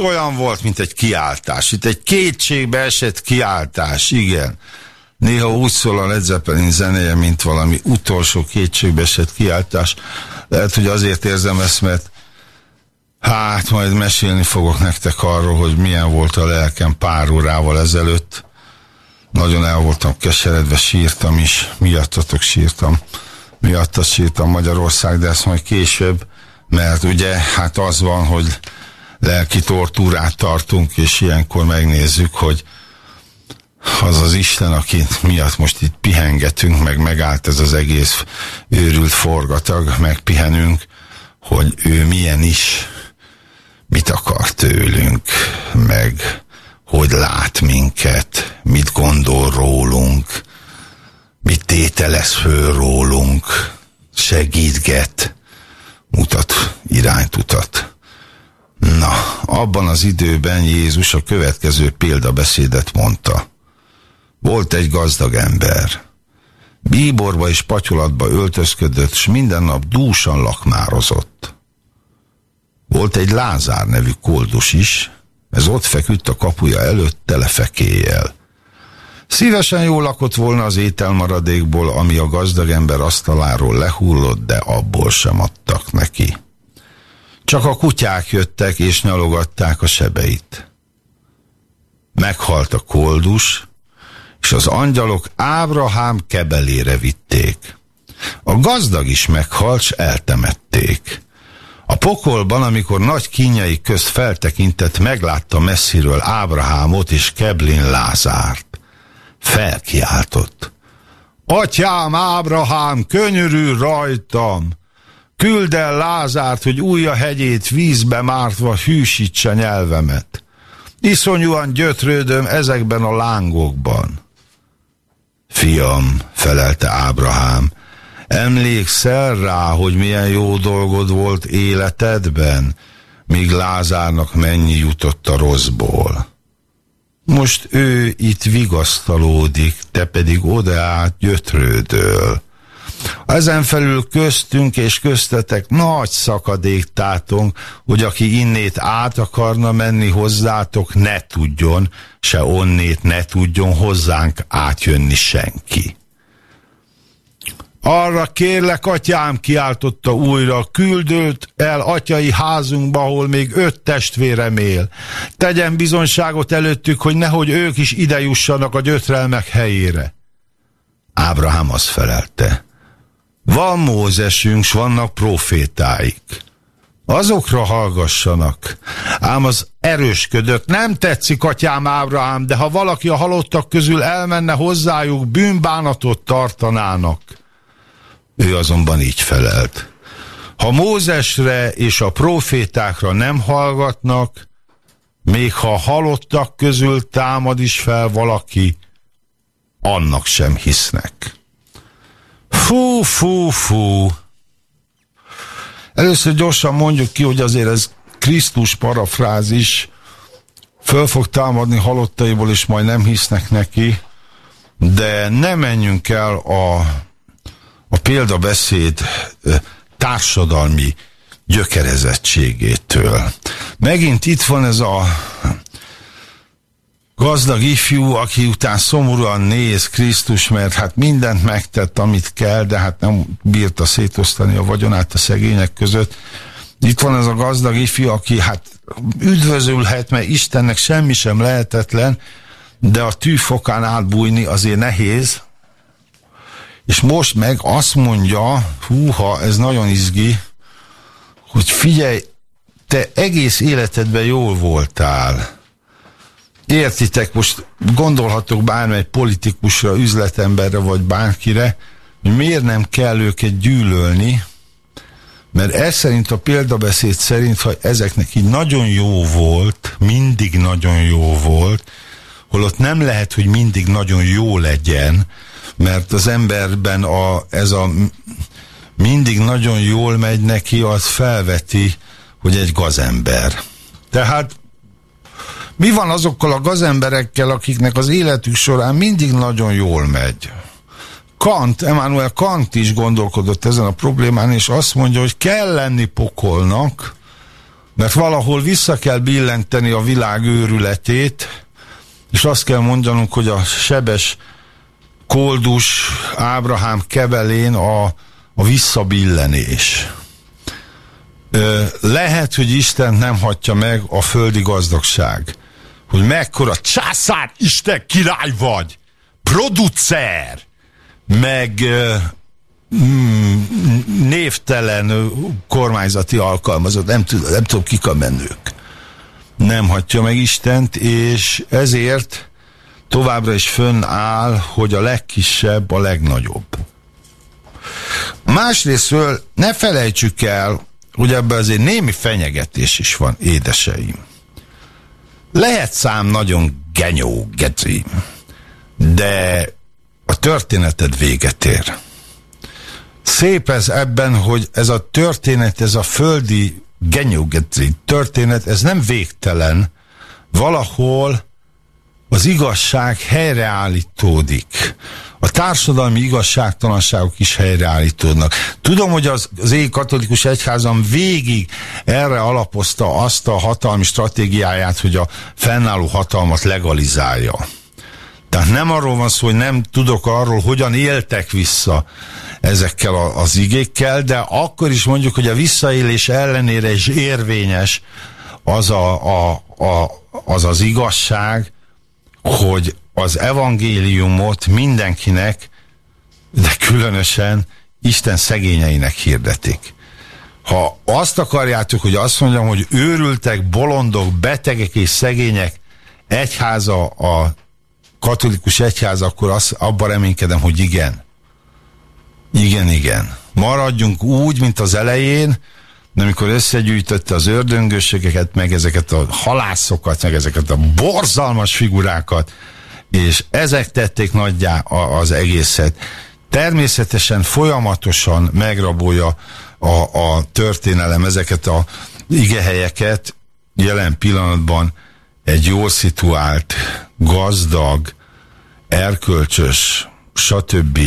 olyan volt, mint egy kiáltás. Itt egy kétségbe esett kiáltás, igen. Néha úgy szól a Led Zeppelin zenéje, mint valami utolsó kétségbe esett kiáltás. Lehet, hogy azért érzem ezt, mert hát majd mesélni fogok nektek arról, hogy milyen volt a lelkem pár órával ezelőtt. Nagyon el voltam keseredve, sírtam is, miattatok sírtam. Miattat sírtam Magyarország, de ezt majd később, mert ugye hát az van, hogy lelki tortúrát tartunk, és ilyenkor megnézzük, hogy az az Isten, aki miatt most itt pihengetünk, meg megállt ez az egész őrült forgatag, megpihenünk, hogy ő milyen is, mit akar tőlünk, meg hogy lát minket, mit gondol rólunk, mit tételez föl rólunk, segítget, mutat iránytutat. Na, abban az időben Jézus a következő példabeszédet mondta. Volt egy gazdag ember. Bíborba és patyolatba öltözködött, s minden nap dúsan lakmározott. Volt egy Lázár nevű koldus is, ez ott feküdt a kapuja előtt telefekéjel. Szívesen jól lakott volna az ételmaradékból, ami a gazdag ember asztaláról lehullott, de abból sem adtak neki. Csak a kutyák jöttek és nyalogatták a sebeit. Meghalt a koldus, és az angyalok Ábrahám kebelére vitték. A gazdag is meghalt, s eltemették. A pokolban, amikor nagy kínjai közt feltekintett, meglátta messziről Ábrahámot és Keblin Lázárt. Felkiáltott. Atyám Ábrahám, könyörű rajtam! Küld el Lázárt, hogy újja hegyét vízbe mártva hűsítse nyelvemet. Iszonyúan gyötrődöm ezekben a lángokban. Fiam, felelte Ábrahám, emlékszel rá, hogy milyen jó dolgod volt életedben, míg Lázárnak mennyi jutott a rosszból. Most ő itt vigasztalódik, te pedig odaát gyötrődöl. Ezen felül köztünk és köztetek nagy szakadék tátong, hogy aki innét át akarna menni hozzátok, ne tudjon, se onnét ne tudjon hozzánk átjönni senki. Arra kérlek, atyám, kiáltotta újra, küldőt el atyai házunkba, ahol még öt testvérem él. Tegyen bizonságot előttük, hogy nehogy ők is ide jussanak a gyötrelmek helyére. Ábrahám azt felelte. Van Mózesünk, s vannak profétáik. Azokra hallgassanak. Ám az erősködött. Nem tetszik, atyám Ábrahám, de ha valaki a halottak közül elmenne hozzájuk, bűnbánatot tartanának. Ő azonban így felelt. Ha Mózesre és a profétákra nem hallgatnak, még ha halottak közül támad is fel valaki, annak sem hisznek. Fú, fú, fú. Először gyorsan mondjuk ki, hogy azért ez Krisztus parafrázis, föl fog támadni halottaiból, és majd nem hisznek neki, de ne menjünk el a, a példabeszéd társadalmi gyökerezettségétől. Megint itt van ez a gazdag ifjú, aki után szomorúan néz Krisztus, mert hát mindent megtett, amit kell, de hát nem bírta szétosztani a vagyonát a szegények között. Itt van ez a gazdag ifjú, aki hát üdvözülhet, mert Istennek semmi sem lehetetlen, de a tűfokán átbújni azért nehéz. És most meg azt mondja, húha, ez nagyon izgi, hogy figyelj, te egész életedben jól voltál értitek, most gondolhatok bármely politikusra, üzletemberre vagy bárkire, hogy miért nem kell őket gyűlölni, mert ez szerint a példabeszéd szerint, ha ezeknek így nagyon jó volt, mindig nagyon jó volt, holott nem lehet, hogy mindig nagyon jó legyen, mert az emberben a, ez a mindig nagyon jól megy neki, az felveti, hogy egy gazember. Tehát mi van azokkal a gazemberekkel, akiknek az életük során mindig nagyon jól megy? Kant, Emmanuel Kant is gondolkodott ezen a problémán, és azt mondja, hogy kell lenni pokolnak, Mert valahol vissza kell billenteni a világ őrületét, és azt kell mondanunk, hogy a sebes koldus Ábrahám kebelén a, a visszabillenés. Lehet, hogy Isten nem hagyja meg a földi gazdagság. Hogy mekkora császár Isten király vagy, producer, meg mm, névtelen kormányzati alkalmazott, nem, tudom, nem tudom kik a menők. Nem hagyja meg Istent, és ezért továbbra is fönnáll, hogy a legkisebb a legnagyobb. Másrésztről ne felejtsük el, hogy ebben azért némi fenyegetés is van, édeseim. Lehet szám nagyon genyó, geci, de a történeted véget ér. Szép ez ebben, hogy ez a történet, ez a földi genyugeti történet, ez nem végtelen. Valahol az igazság helyreállítódik. A társadalmi igazságtalanságok is helyreállítódnak. Tudom, hogy az, az én katolikus egyházam végig erre alapozta azt a hatalmi stratégiáját, hogy a fennálló hatalmat legalizálja. Tehát nem arról van szó, hogy nem tudok arról, hogyan éltek vissza ezekkel a, az igékkel, de akkor is mondjuk, hogy a visszaélés ellenére is érvényes az a, a, a, az, az igazság, hogy az evangéliumot mindenkinek, de különösen Isten szegényeinek hirdetik. Ha azt akarjátok, hogy azt mondjam, hogy őrültek, bolondok, betegek és szegények egyháza a katolikus egyház, akkor az, abban reménykedem, hogy igen. Igen, igen. Maradjunk úgy, mint az elején, de amikor összegyűjtötte az ördöngőségeket, meg ezeket a halászokat, meg ezeket a borzalmas figurákat, és ezek tették nagyjá az egészet. Természetesen folyamatosan megrabolja a, a történelem ezeket a igehelyeket, jelen pillanatban egy jól szituált, gazdag, erkölcsös, stb.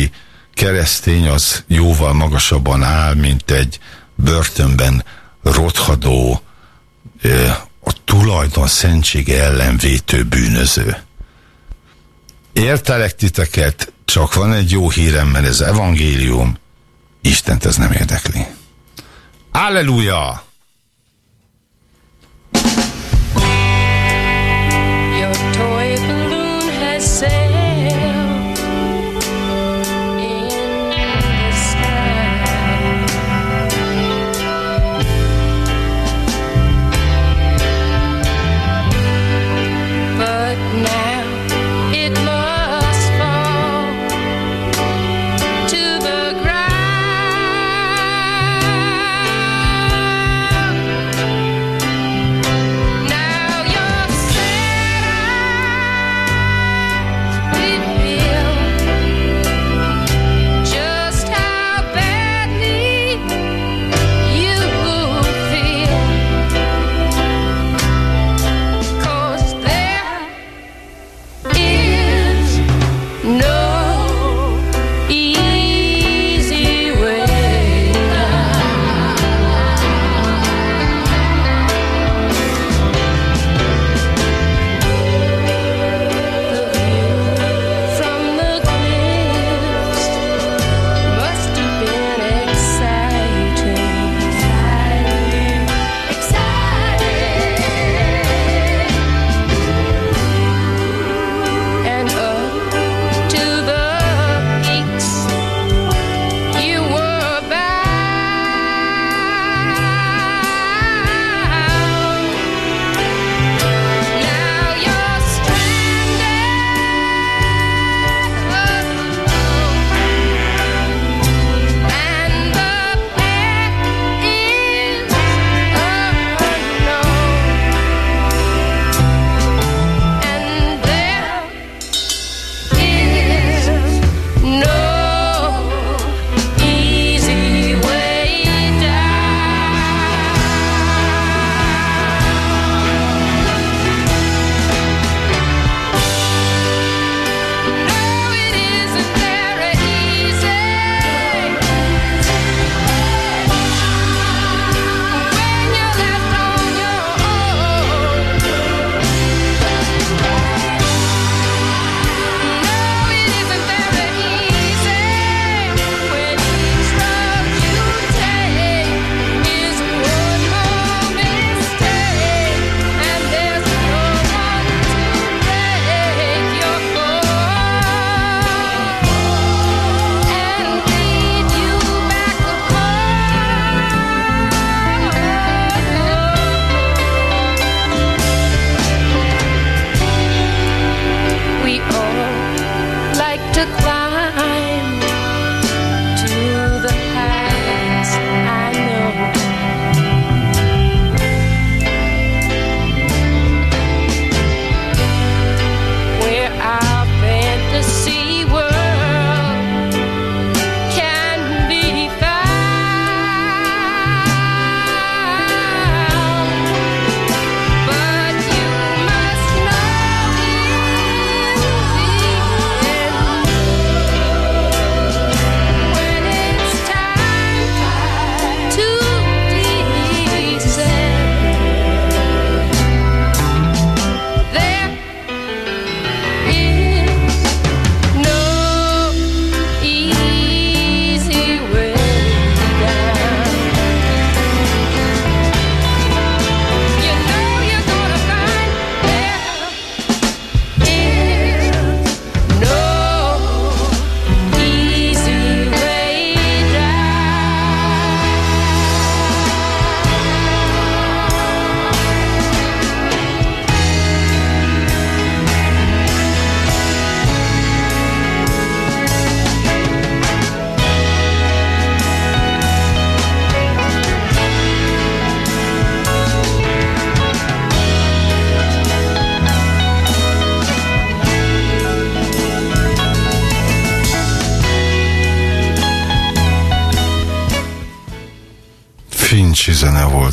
keresztény az jóval magasabban áll, mint egy börtönben rothadó, a tulajdon szentsége ellen vétő bűnöző. Értelek titeket, csak van egy jó hírem, mert ez evangélium, Istent ez nem érdekli. Alleluja!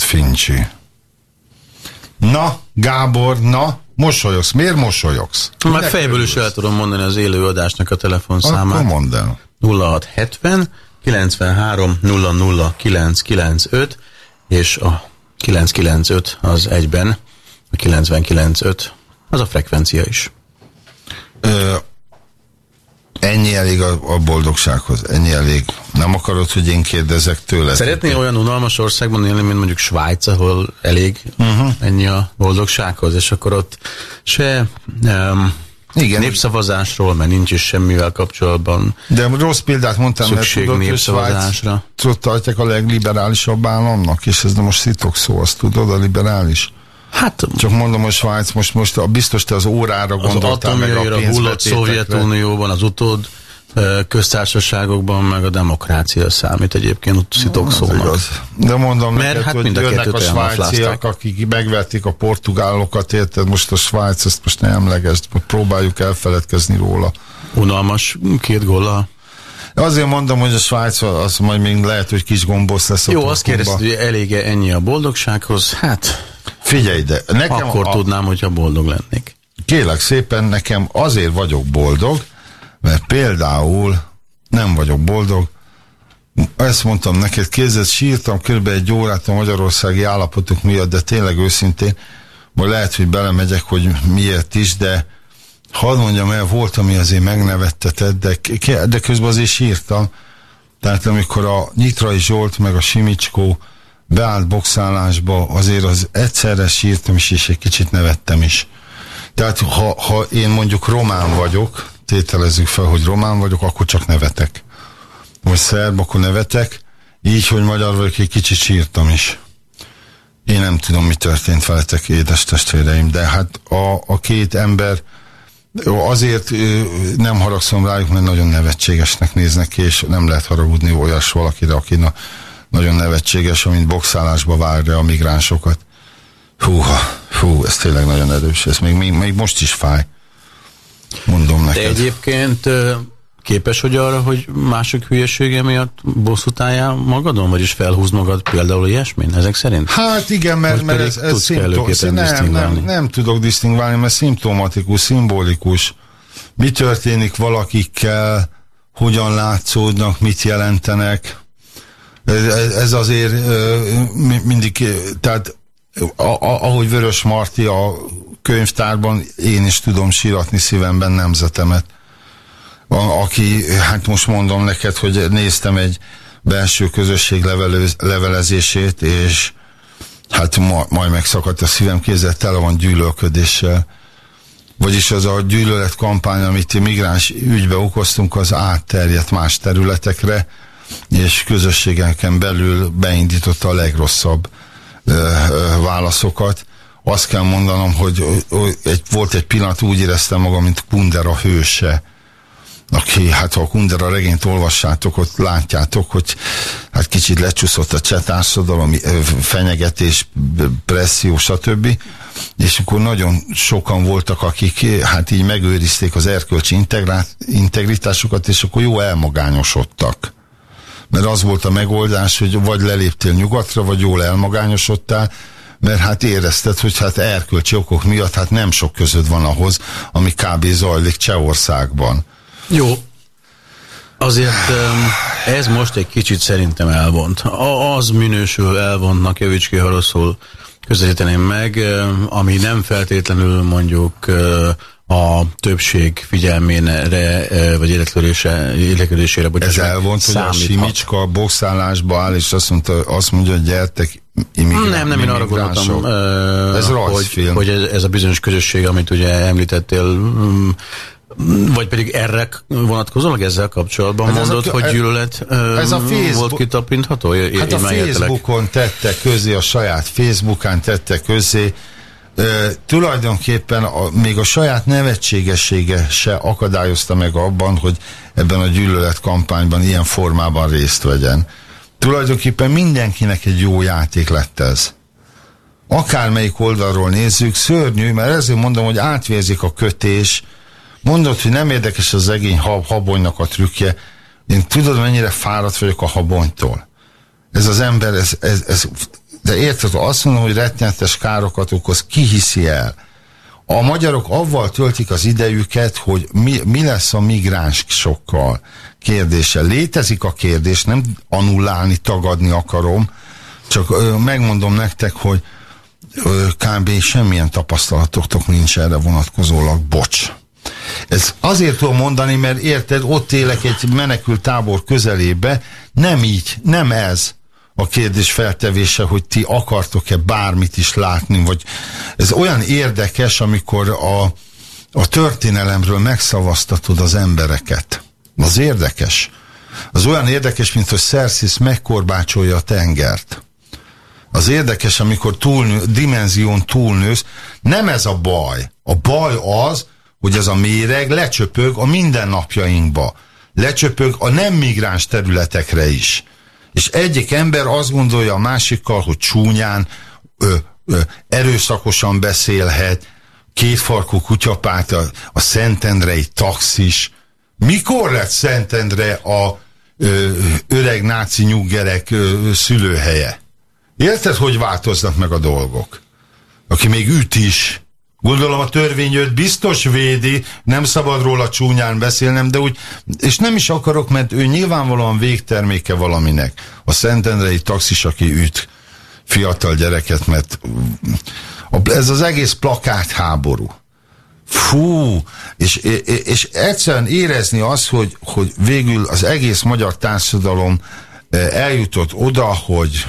Volt, Fincsi. Na, Gábor, na, mosolyogsz. Miért mosolyogsz? Már fejből is el tudom mondani az élőadásnak a telefonszámát. Akkor mondd el. 0670 93 00 995 és a 995 az egyben, a 995 az a frekvencia is. Ö, ennyi elég a, a boldogsághoz, ennyi elég. Nem akarod, hogy én kérdezek tőle? Szeretnél olyan unalmas országban élni, mint mondjuk Svájc, ahol elég uh-huh. ennyi a boldogsághoz, és akkor ott se um, igen. Népszavazásról, mert nincs is semmivel kapcsolatban. De rossz példát mondtam, mert tudod, népszavazásra. Tudod, tartják a legliberálisabb államnak, és ez most szitok szó, azt tudod, a liberális? Hát, Csak mondom, hogy Svájc most, most a, biztos te az órára gondoltál, meg a hullott Szovjetunióban az utód köztársaságokban meg a demokrácia számít egyébként szitok szónak. De mondom Mert neked, hát hogy mind a jönnek a svájciak, akik megvették a portugálokat, érted? Most a Svájc, ezt most nem emlegesd, próbáljuk elfeledkezni róla. Unalmas két góla. Azért mondom, hogy a Svájc az majd még lehet, hogy kis gombosz lesz a Jó, azt kérdezted, hogy elége ennyi a boldogsághoz? Hát... Figyelj ide, nekem Akkor a... tudnám, hogyha boldog lennék. Kélek szépen, nekem azért vagyok boldog, mert például nem vagyok boldog, ezt mondtam neked, kézzel sírtam kb. egy órát a magyarországi állapotok miatt, de tényleg őszintén, vagy lehet, hogy belemegyek, hogy miért is, de hadd mondjam el, volt, ami azért megnevettetett, de, de közben azért sírtam. Tehát amikor a Nyitrai Zsolt meg a Simicskó beállt boxálásba, azért az egyszerre sírtam is, és egy kicsit nevettem is. Tehát ha, ha én mondjuk román vagyok, tételezzük fel, hogy román vagyok, akkor csak nevetek. Most szerb, akkor nevetek. Így, hogy magyar vagyok, egy kicsit sírtam is. Én nem tudom, mi történt veletek, édes testvéreim, de hát a, a két ember azért nem haragszom rájuk, mert nagyon nevetségesnek néznek ki, és nem lehet haragudni olyas valakire, aki na, nagyon nevetséges, amint boxálásba várja a migránsokat. Húha, hú, ez tényleg nagyon erős, ez még, még, még most is fáj. Mondom neked. De egyébként képes hogy arra, hogy mások hülyesége miatt bosszút álljál magadon, vagyis felhúz magad például ilyesmin, ezek szerint? Hát igen, mert, mert ez, ez szimptom, nem, nem, nem tudok disztingválni, mert szimptomatikus, szimbolikus. Mi történik valakikkel, hogyan látszódnak, mit jelentenek. Ez, ez azért mindig, tehát ahogy Vörös Marti a könyvtárban én is tudom síratni szívemben nemzetemet. A, aki, hát most mondom neked, hogy néztem egy belső közösség levelezését, és hát ma, majd megszakadt a szívem, kézzel tele van gyűlölködéssel. Vagyis az a gyűlölet kampány, amit migráns ügybe okoztunk, az átterjedt más területekre, és közösségeken belül beindította a legrosszabb ö, ö, válaszokat azt kell mondanom, hogy egy, volt egy pillanat, úgy éreztem magam, mint Kundera hőse, aki, hát ha a Kundera regényt olvassátok, ott látjátok, hogy hát kicsit lecsúszott a cseh társadalom, fenyegetés, presszió, stb. És akkor nagyon sokan voltak, akik hát így megőrizték az erkölcsi integritásukat, és akkor jó elmagányosodtak. Mert az volt a megoldás, hogy vagy leléptél nyugatra, vagy jól elmagányosodtál, mert hát érezted, hogy hát erkölcsi okok miatt hát nem sok között van ahhoz, ami kb. zajlik Csehországban. Jó, Azért ez most egy kicsit szerintem elvont. Az minősül elvontnak, Javicski Haroszul közelíteném meg, ami nem feltétlenül mondjuk a többség figyelmére, vagy érdeklődésére, Ez elvont, hogy a Simicska boxálásba áll, és azt, mondta, azt mondja, hogy gyertek, immigrán, Nem, nem, én arra gondoltam, ez hogy, hogy ez, ez a bizonyos közösség, amit ugye említettél, mm, vagy pedig erre vonatkozólag ezzel kapcsolatban hát mondod, a, hogy gyűlölet ez a Facebook, volt kitapintható? Hát a Facebookon tette közé, a saját Facebookán tette közé, tulajdonképpen a, még a saját nevetségessége se akadályozta meg abban, hogy ebben a gyűlölet kampányban ilyen formában részt vegyen. Tulajdonképpen mindenkinek egy jó játék lett ez. Akármelyik oldalról nézzük, szörnyű, mert ezért mondom, hogy átvérzik a kötés, mondod, hogy nem érdekes az egény hab, habonynak a trükkje, én tudod, mennyire fáradt vagyok a habonytól. ez az ember, ez, ez, ez de érted, azt mondom, hogy rettenetes károkat okoz, ki hiszi el? A magyarok avval töltik az idejüket, hogy mi, mi lesz a migráns sokkal kérdése. Létezik a kérdés, nem anullálni, tagadni akarom, csak ö, megmondom nektek, hogy ö, kb. semmilyen tapasztalatoktok nincs erre vonatkozólag, bocs. Ez azért tudom mondani, mert érted, ott élek egy menekült tábor közelébe, nem így, nem ez a kérdés feltevése, hogy ti akartok-e bármit is látni, vagy ez olyan érdekes, amikor a, a történelemről megszavaztatod az embereket. Az érdekes. Az olyan érdekes, mint hogy Szerszis megkorbácsolja a tengert. Az érdekes, amikor túlnő, dimenzión túlnősz, nem ez a baj. A baj az, hogy ez a méreg lecsöpög a mindennapjainkba. Lecsöpög a nem migráns területekre is. És egyik ember azt gondolja a másikkal, hogy csúnyán, ö, ö, erőszakosan beszélhet, kétfarkú kutyapárt, a, a Szentendrei taxis. Mikor lett Szentendre a ö, öreg náci nyuggerek ö, szülőhelye? Érted, hogy változnak meg a dolgok? Aki még üt is, Gondolom a törvény őt biztos védi, nem szabad róla csúnyán beszélnem, de úgy, és nem is akarok, mert ő nyilvánvalóan végterméke valaminek. A Szentendrei taxis, aki üt fiatal gyereket, mert ez az egész plakát háború. Fú, és, és egyszerűen érezni azt, hogy, hogy végül az egész magyar társadalom eh, eljutott oda, hogy,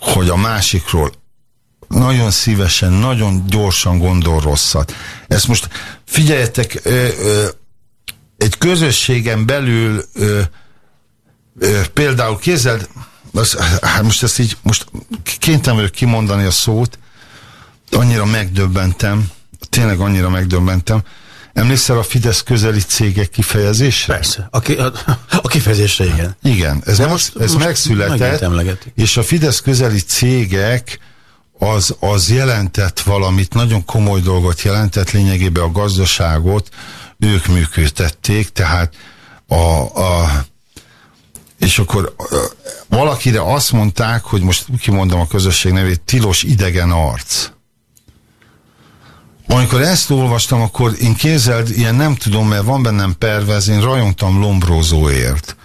hogy a másikról nagyon szívesen, nagyon gyorsan gondol rosszat. Ezt most figyeljetek, ö, ö, egy közösségen belül ö, ö, például kézzel, az, hát most ezt így, most kénytem vagyok kimondani a szót, annyira megdöbbentem, tényleg annyira megdöbbentem, Emlékszel a Fidesz közeli cégek kifejezésre? Persze. A, ki, a, a kifejezésre igen. Igen, ez, most, ez most megszületett, és a Fidesz közeli cégek az, az jelentett valamit, nagyon komoly dolgot jelentett, lényegében a gazdaságot ők működtették, tehát a, a és akkor valakire azt mondták, hogy most kimondom a közösség nevét, tilos idegen arc. Amikor ezt olvastam, akkor én kézeld, ilyen nem tudom, mert van bennem pervez, én rajongtam Lombrózóért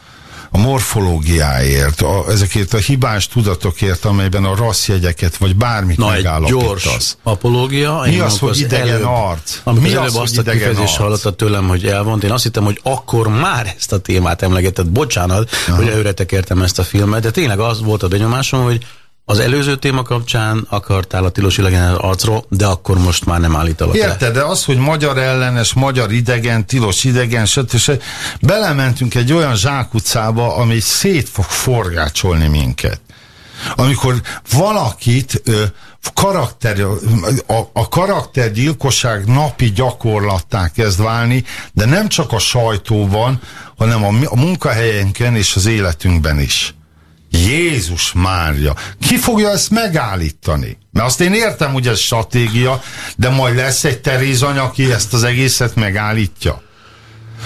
a morfológiáért, a, ezekért a hibás tudatokért, amelyben a rasszjegyeket, vagy bármit Na, megállapítasz. gyors apológia. Mi az, hogy idegen előbb, arc? Amikor Mi az, azt a kifejezést hallottad tőlem, hogy elvont, én azt hittem, hogy akkor már ezt a témát emlegetett. Bocsánat, Aha. hogy előre tekertem ezt a filmet, de tényleg az volt a benyomásom, hogy az előző téma kapcsán akartál a tilos idegen arcról, de akkor most már nem állítalak Érted, de az, hogy magyar ellenes, magyar idegen, tilos idegen, stb. Belementünk egy olyan zsákutcába, ami szét fog forgácsolni minket. Amikor valakit ö, karakter, a, a karaktergyilkosság napi gyakorlattá kezd válni, de nem csak a sajtóban, hanem a, a munkahelyenken és az életünkben is. Jézus Mária, ki fogja ezt megállítani? Mert azt én értem, hogy ez stratégia, de majd lesz egy Terézany, aki ezt az egészet megállítja.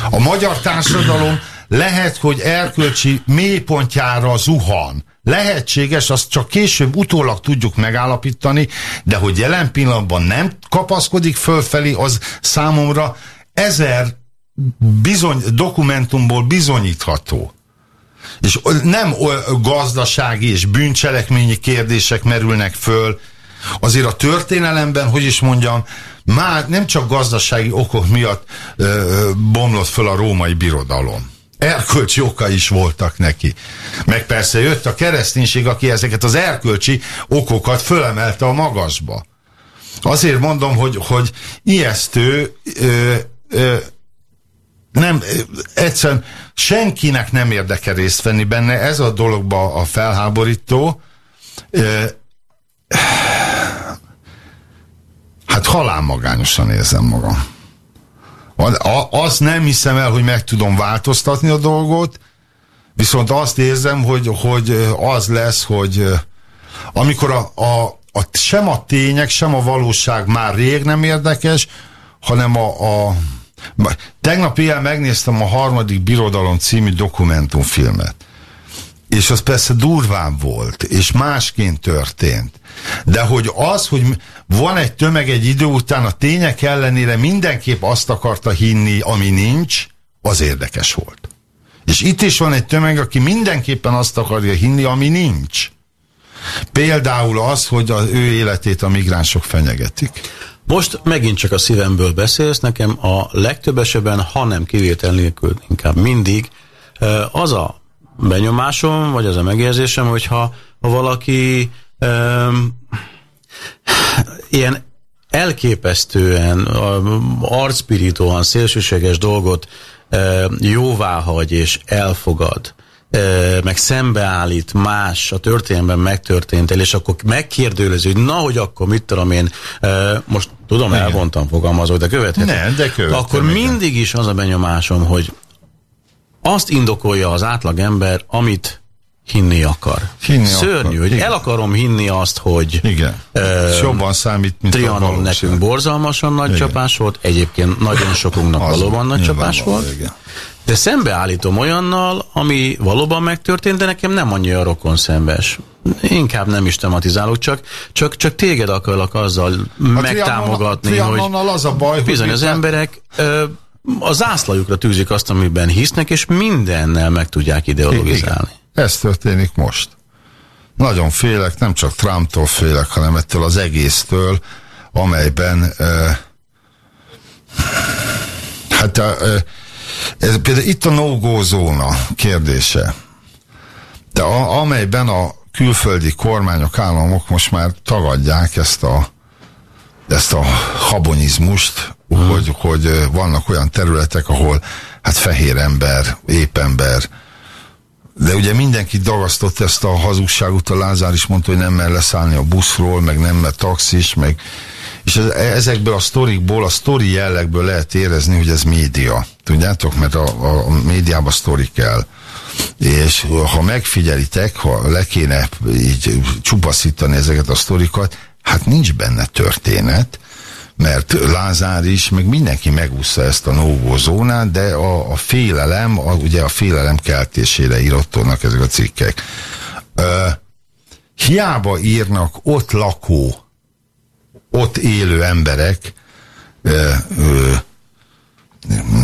A magyar társadalom lehet, hogy erkölcsi mélypontjára zuhan. Lehetséges, azt csak később utólag tudjuk megállapítani, de hogy jelen pillanatban nem kapaszkodik fölfelé, az számomra ezer bizony, dokumentumból bizonyítható és nem gazdasági és bűncselekményi kérdések merülnek föl, azért a történelemben, hogy is mondjam, már nem csak gazdasági okok miatt ö, bomlott föl a római birodalom. Erkölcsi oka is voltak neki. Meg persze jött a kereszténység, aki ezeket az erkölcsi okokat fölemelte a magasba. Azért mondom, hogy, hogy ijesztő ö, ö, nem, egyszerűen senkinek nem érdeke részt venni benne, ez a dologba a felháborító. Hát halálmagányosan érzem magam. Az nem hiszem el, hogy meg tudom változtatni a dolgot, viszont azt érzem, hogy, hogy az lesz, hogy amikor a, a, a, sem a tények, sem a valóság már rég nem érdekes, hanem a, a Tegnap ilyen megnéztem a harmadik birodalom című dokumentumfilmet. és az persze durván volt, és másként történt. De hogy az, hogy van egy tömeg egy idő után a tények ellenére mindenképp azt akarta hinni, ami nincs, az érdekes volt. És itt is van egy tömeg, aki mindenképpen azt akarja hinni, ami nincs. Például az, hogy az ő életét a migránsok fenyegetik. Most megint csak a szívemből beszélsz, nekem a legtöbb esetben, ha nem kivétel nélkül, inkább mindig, az a benyomásom, vagy az a megérzésem, hogyha ha valaki um, ilyen elképesztően, arcpirítóan szélsőséges dolgot jóvá hagy és elfogad, meg szembeállít más a történelemben megtörtént el, és akkor megkérdőlezi, hogy na, hogy akkor mit tudom én, most tudom, igen. elvontam fogalmazok, de követhető. Ne, de követem, Akkor mindig is az a benyomásom, hogy azt indokolja az átlag ember, amit hinni akar. Hinni Szörnyű, akar. hogy Igen. el akarom hinni azt, hogy Igen. Uh, jobban számít, mint Trianon nekünk borzalmasan nagy Igen. csapás volt, egyébként nagyon sokunknak valóban nagy csapás volt. Igen. De szembeállítom olyannal, ami valóban megtörtént, de nekem nem annyira rokon szembes. Inkább nem is tematizálok, csak, csak, csak téged akarok azzal a megtámogatni, trianon, hogy az a baj, bizony hogy az emberek ö, a zászlajukra tűzik azt, amiben hisznek, és mindennel meg tudják ideologizálni. Igen. Ez történik most. Nagyon félek, nem csak Trumptól félek, hanem ettől az egésztől, amelyben ö, hát ö, ez például itt a no-go zóna kérdése. De a, amelyben a külföldi kormányok, államok most már tagadják ezt a, ezt a habonizmust, mm. hogy, hogy vannak olyan területek, ahol hát fehér ember, ép ember, de ugye mindenki dagasztott ezt a hazugságot, a Lázár is mondta, hogy nem mer leszállni a buszról, meg nem mer taxis, meg és ez, ezekből a sztorikból, a sztori jellegből lehet érezni, hogy ez média. Tudjátok, mert a, a, médiában sztori kell. És ha megfigyelitek, ha le kéne így csupaszítani ezeket a sztorikat, hát nincs benne történet, mert Lázár is, meg mindenki megúszta ezt a nógó zónát, de a, a félelem, a, ugye a félelem keltésére írottónak ezek a cikkek. Ö, hiába írnak ott lakó ott élő emberek ö, ö,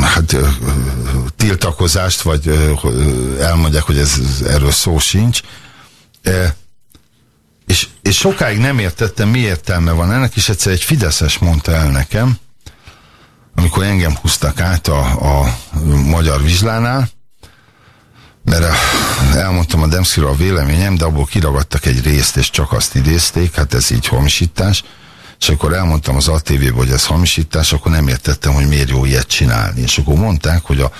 hát ö, tiltakozást, vagy ö, elmondják, hogy ez, erről szó sincs. Ö, és, és sokáig nem értettem, mi értelme van ennek, és egyszer egy Fideszes mondta el nekem, amikor engem húztak át a, a magyar vizslánál, mert elmondtam a Demszkiről a véleményem, de abból kiragadtak egy részt, és csak azt idézték, hát ez így hamisítás és akkor elmondtam az ATV-be, hogy ez hamisítás, akkor nem értettem, hogy miért jó ilyet csinálni. És akkor mondták, hogy a,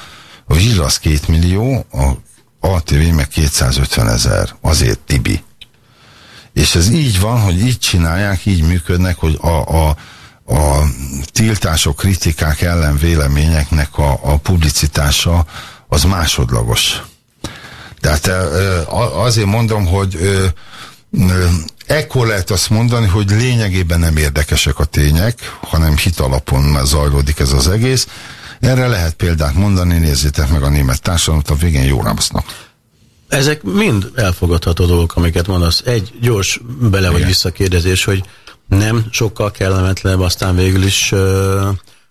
a vizsla az két millió, a ATV meg 250 ezer. Azért Tibi. És ez így van, hogy így csinálják, így működnek, hogy a, a, a tiltások, kritikák ellen véleményeknek a, a publicitása az másodlagos. Tehát azért mondom, hogy ekkor lehet azt mondani, hogy lényegében nem érdekesek a tények, hanem hitalapon zajlódik ez az egész. Erre lehet példát mondani, nézzétek meg a német társadalmat, a végén jó rábasznak. Ezek mind elfogadható dolgok, amiket mondasz. Egy gyors bele vagy visszakérdezés, hogy nem sokkal kellemetlenebb aztán végül is uh,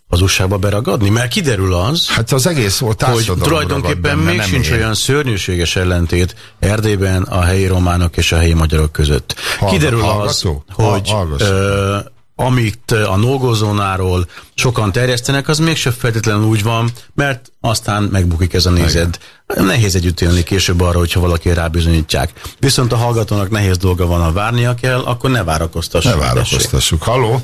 hazugságba beragadni? Mert kiderül az, hát az egész volt hogy tulajdonképpen még sincs ér. olyan szörnyűséges ellentét Erdélyben a helyi románok és a helyi magyarok között. Hallgat, kiderül hallgató? az, hogy ö, amit a nógózónáról sokan terjesztenek, az mégsem feltétlenül úgy van, mert aztán megbukik ez a nézed. Nehéz együtt élni később arra, hogyha valaki rábizonyítják. Viszont a hallgatónak nehéz dolga van, ha várnia kell, akkor ne várakoztassuk. Ne várakoztassuk. Halló?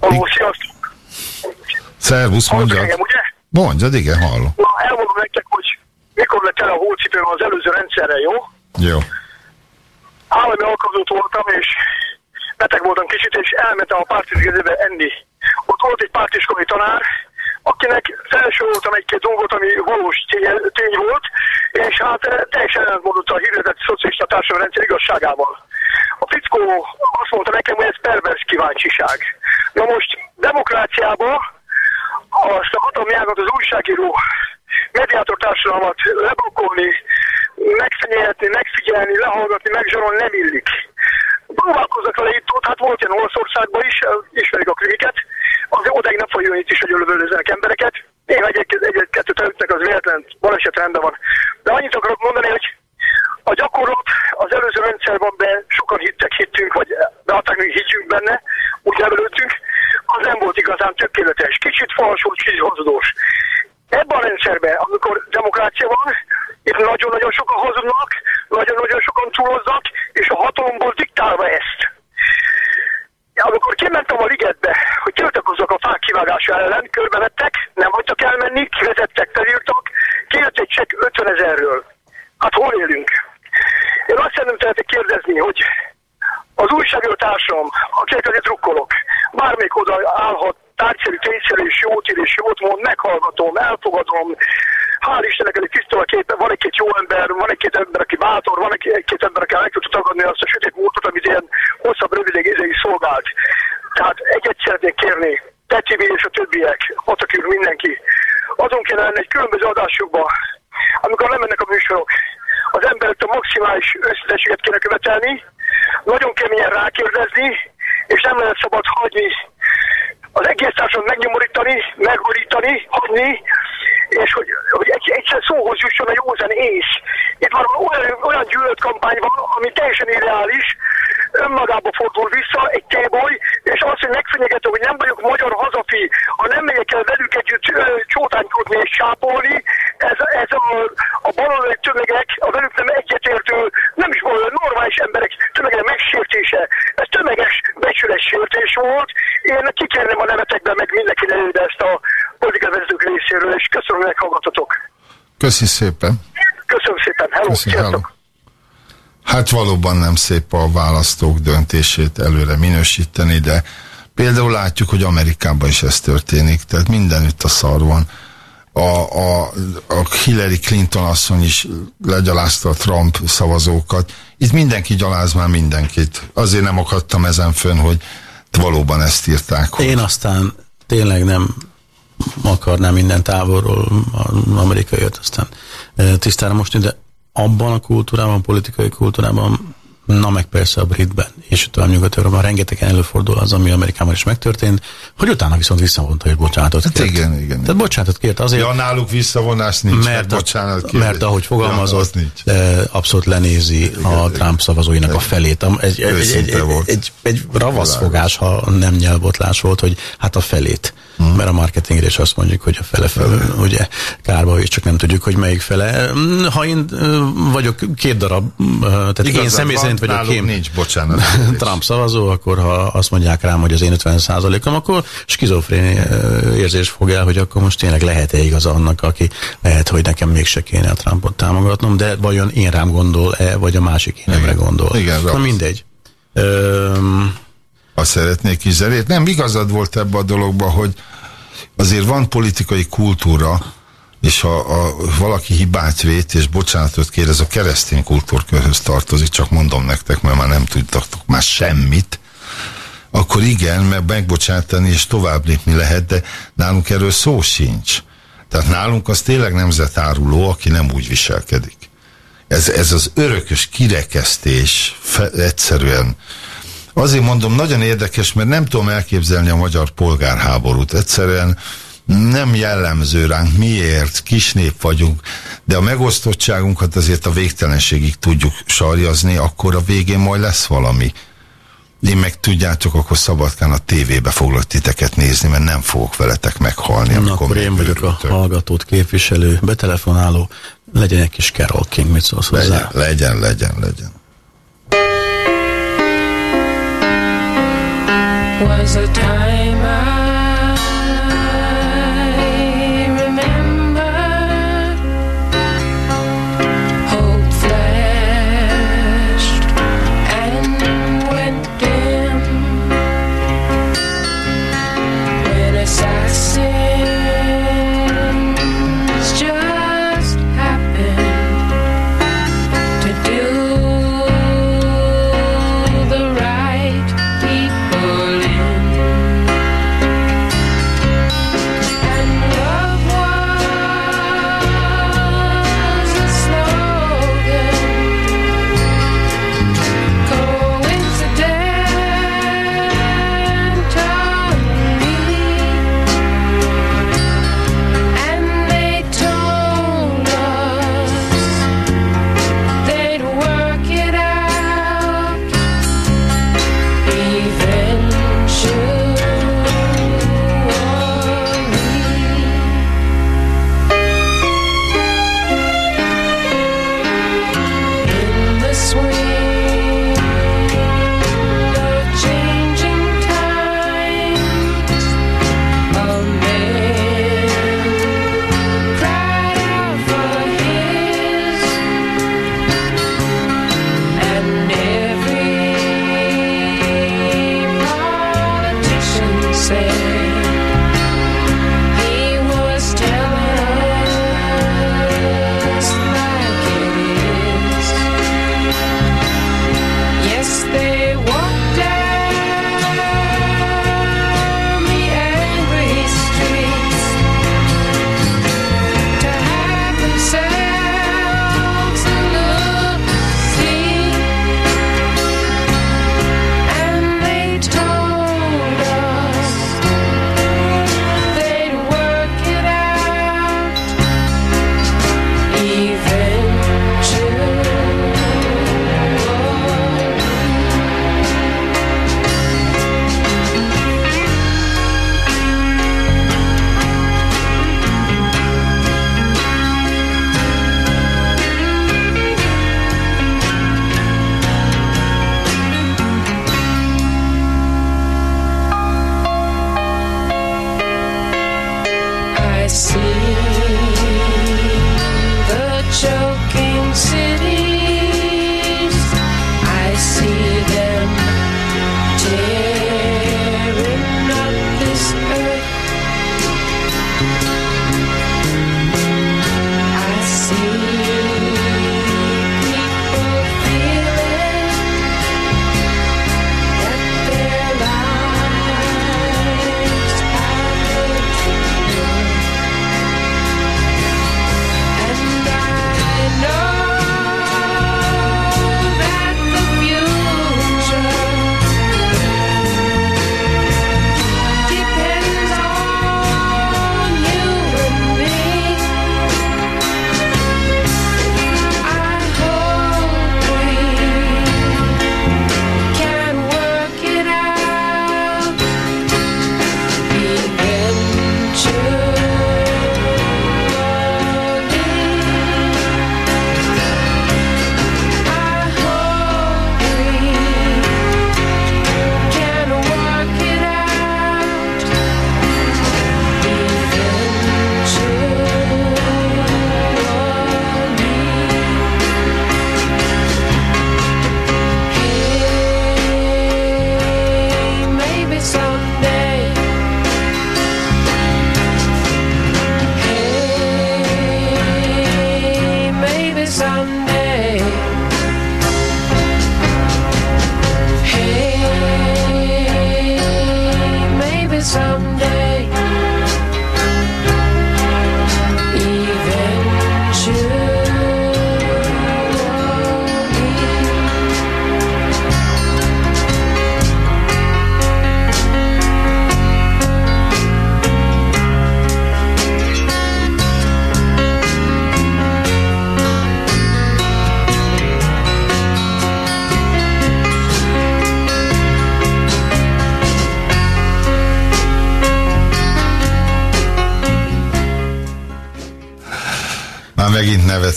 Halló, sziasztok! Szervusz, mondjad. Engem, ugye? Mondjad, igen, hallom. Na, elmondom nektek, hogy mikor lett el a hócipőm az előző rendszerre, jó? Jó. Állami alkalmazott voltam, és beteg voltam kicsit, és elmentem a pártizgezébe enni. Ott volt egy pártiskolai tanár, akinek felsoroltam egy-két dolgot, ami valós tény volt, és hát eh, teljesen elmondott a hirdetett szocialista társadalmi rendszer igazságával. A fickó azt mondta nekem, hogy ez pervers kíváncsiság. Na most demokráciában azt a hatalmi ágat az újságíró mediátor társadalmat leblokkolni, megfenyelni, megfigyelni, lehallgatni, megzsarolni nem illik. Próbálkoznak vele itt ott, hát volt ilyen Olaszországban is, ismerik a krimiket, azért odáig nem folyjon itt is, hogy ölövöldözzenek embereket. Én egy-kettőt egy, az véletlen, baleset rendben van. De annyit akarok mondani, hogy a gyakorlat az előző rendszerben be sokan hittek, hittünk, vagy beadták, hogy higgyünk benne, úgy nevelődtünk, az nem volt igazán tökéletes. Kicsit falsú, kicsit hazudós. Ebben a rendszerben, amikor demokrácia van, itt nagyon-nagyon sokan hazudnak, nagyon-nagyon sokan túloznak, és a hatalomból diktálva ezt. Amikor kimentem a ligetbe, hogy tiltakozzak a fák kivágása ellen, körbevettek, nem hagytak elmenni, kivezettek, felírtak, kijött egy csekk 50 ezerről. Hát hol élünk? Én azt szeretném kérdezni, hogy az újságíró társam, akinek azért drukkolok, bármelyik oda állhat, tárgyszerű, tényszerű és jót ír és jót mond, meghallgatom, elfogadom, hál' Istennek egy tiszta kép, van egy-két jó ember, van egy-két ember, aki bátor, van egy-két ember, aki meg tudta tagadni azt a sötét múltat, amit ilyen hosszabb, rövid ideig szolgált. Tehát egyet szeretnék kérni, Tetibi és a többiek, ott mindenki. Azon kéne lenni egy különböző adásukba, amikor nem mennek a műsorok, az embert a maximális összetességet kéne követelni, nagyon keményen rákérdezni, és nem lehet szabad hagyni az egész társadalmat megnyomorítani, megborítani, hagyni, és hogy, hogy egy, egyszer szóhoz jusson egy józan ész. Itt van olyan, olyan gyűlölt kampány van, ami teljesen ideális, önmagába fordul vissza, egy téboly, és azt, hogy megfenyegető, hogy nem vagyok magyar hazafi, ha nem megyek el velük együtt csótánykodni és sápolni, ez, ez a, a baloldali tömegek, a velük nem egyetértő, nem is baloldali, normális emberek tömegek megsértése. Ez tömeges becsületsértés volt. Én kikérném a nevetekben meg mindenki előre ezt a politikai vezetők részéről, és köszönöm, hogy meghallgatotok. Köszi szépen. Köszönöm szépen. Hello, Köszi, hello. Hát valóban nem szép a választók döntését előre minősíteni, de például látjuk, hogy Amerikában is ez történik, tehát mindenütt a szar van. A, a, a Hillary Clinton asszony is legyalázta a Trump szavazókat. Itt mindenki gyaláz már mindenkit. Azért nem akadtam ezen fönn, hogy valóban ezt írták. Hogy... Én aztán tényleg nem akarnám minden távolról amerikaiat aztán eh, tisztára most, de abban a kultúrában, politikai kultúrában, na meg persze a britben, és utána nyugat euróban rengetegen előfordul az, ami Amerikában is megtörtént, hogy utána viszont visszavonta, és bocsánatot hát kért. Igen, igen. Tehát bocsánatot kért azért. Ja, náluk visszavonás nincs, mert, bocsánat kért. Mert ahogy fogalmazott, ja, abszolút lenézi igen, a igen. Trump szavazóinak igen. a felét. Egy, egy, egy, egy, egy, egy ravaszfogás, ha nem nyelvbotlás volt, hogy hát a felét. Hmm. Mert a marketingre is azt mondjuk, hogy a fele fel, ugye kárba, és csak nem tudjuk, hogy melyik fele. Ha én vagyok két darab, tehát Igazán én személy szerint vagyok kém, nincs, bocsánat. Trump szavazó, akkor ha azt mondják rám, hogy az én 50 százalékom, akkor skizofrén érzés fog el, hogy akkor most tényleg lehet-e igaz annak, aki lehet, hogy nekem mégse kéne a Trumpot támogatnom, de vajon én rám gondol-e, vagy a másik énemre gondol. Igen, Na mindegy. Öm, azt szeretnék is Nem, igazad volt ebbe a dologba, hogy azért van politikai kultúra, és ha a, valaki hibát vét, és bocsánatot kér, ez a keresztény kultúrkörhöz tartozik, csak mondom nektek, mert már nem tudtatok már semmit, akkor igen, mert megbocsátani és tovább lépni lehet, de nálunk erről szó sincs. Tehát nálunk az tényleg nemzetáruló, aki nem úgy viselkedik. Ez, ez az örökös kirekesztés fe, egyszerűen Azért mondom, nagyon érdekes, mert nem tudom elképzelni a magyar polgárháborút. Egyszerűen nem jellemző ránk, miért, kis nép vagyunk, de a megosztottságunkat azért a végtelenségig tudjuk sarjazni, akkor a végén majd lesz valami. Én meg tudjátok, akkor szabadkán a tévébe foglak titeket nézni, mert nem fogok veletek meghalni. Na, akkor én vagyok a hallgatót képviselő, betelefonáló, legyen egy kis Carol King, mit szólsz hozzá? Legyen, legyen, legyen, legyen. Was a time I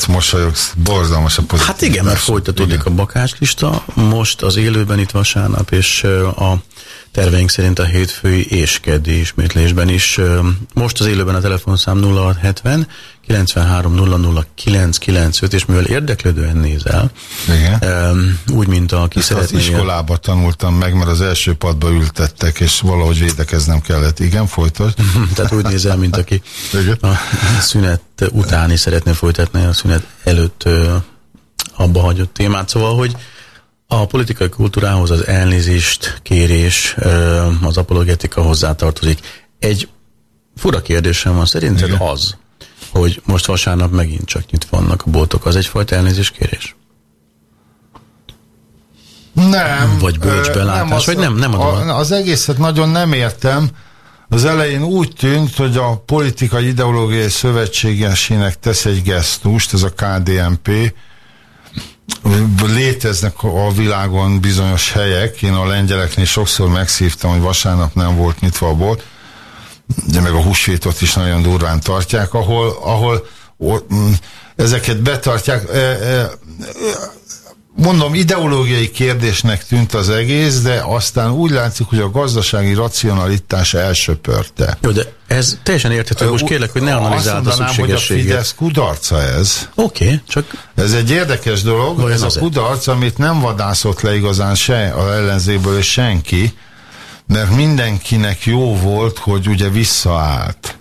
nevetsz, mosolyogsz, borzalmas a pozitív. Hát igen, mert folytatódik igen. a bakáslista, most az élőben itt vasárnap, és a terveink szerint a hétfői és keddi ismétlésben is. Most az élőben a telefonszám 0670 93 00 995, és mivel érdeklődően nézel, Igen. úgy, mint a ki szeretné... Az iskolába tanultam meg, mert az első padba ültettek, és valahogy védekeznem kellett. Igen, folytasd. Tehát úgy nézel, mint aki a szünet utáni szeretne folytatni, a szünet előtt abba hagyott témát. Szóval, hogy a politikai kultúrához az elnézést, kérés, az apologetika hozzátartozik. Egy fura kérdésem van, szerinted Igen. az, hogy most vasárnap megint csak nyitva vannak a boltok, az egyfajta elnézéskérés? Nem. Vagy bölcsbelátás, nem, az, vagy nem? nem a, az egészet nagyon nem értem. Az elején úgy tűnt, hogy a politikai ideológiai szövetségesének tesz egy gesztust, ez a KDNP, léteznek a világon bizonyos helyek, én a lengyeleknél sokszor megszívtam, hogy vasárnap nem volt nyitva a bolt, de meg a húsvétot is nagyon durván tartják, ahol, ahol mm, ezeket betartják. E, e, mondom, ideológiai kérdésnek tűnt az egész, de aztán úgy látszik, hogy a gazdasági racionalitás elsöpörte. Jó, de ez teljesen érthető. Most kérlek, hogy ne analizáld a szükségességet. hogy a Fidesz kudarca ez. Oké, okay, csak... Ez egy érdekes dolog, Olyan ez a kudarc, amit nem vadászott le igazán se az ellenzéből és senki, mert mindenkinek jó volt, hogy ugye visszaállt.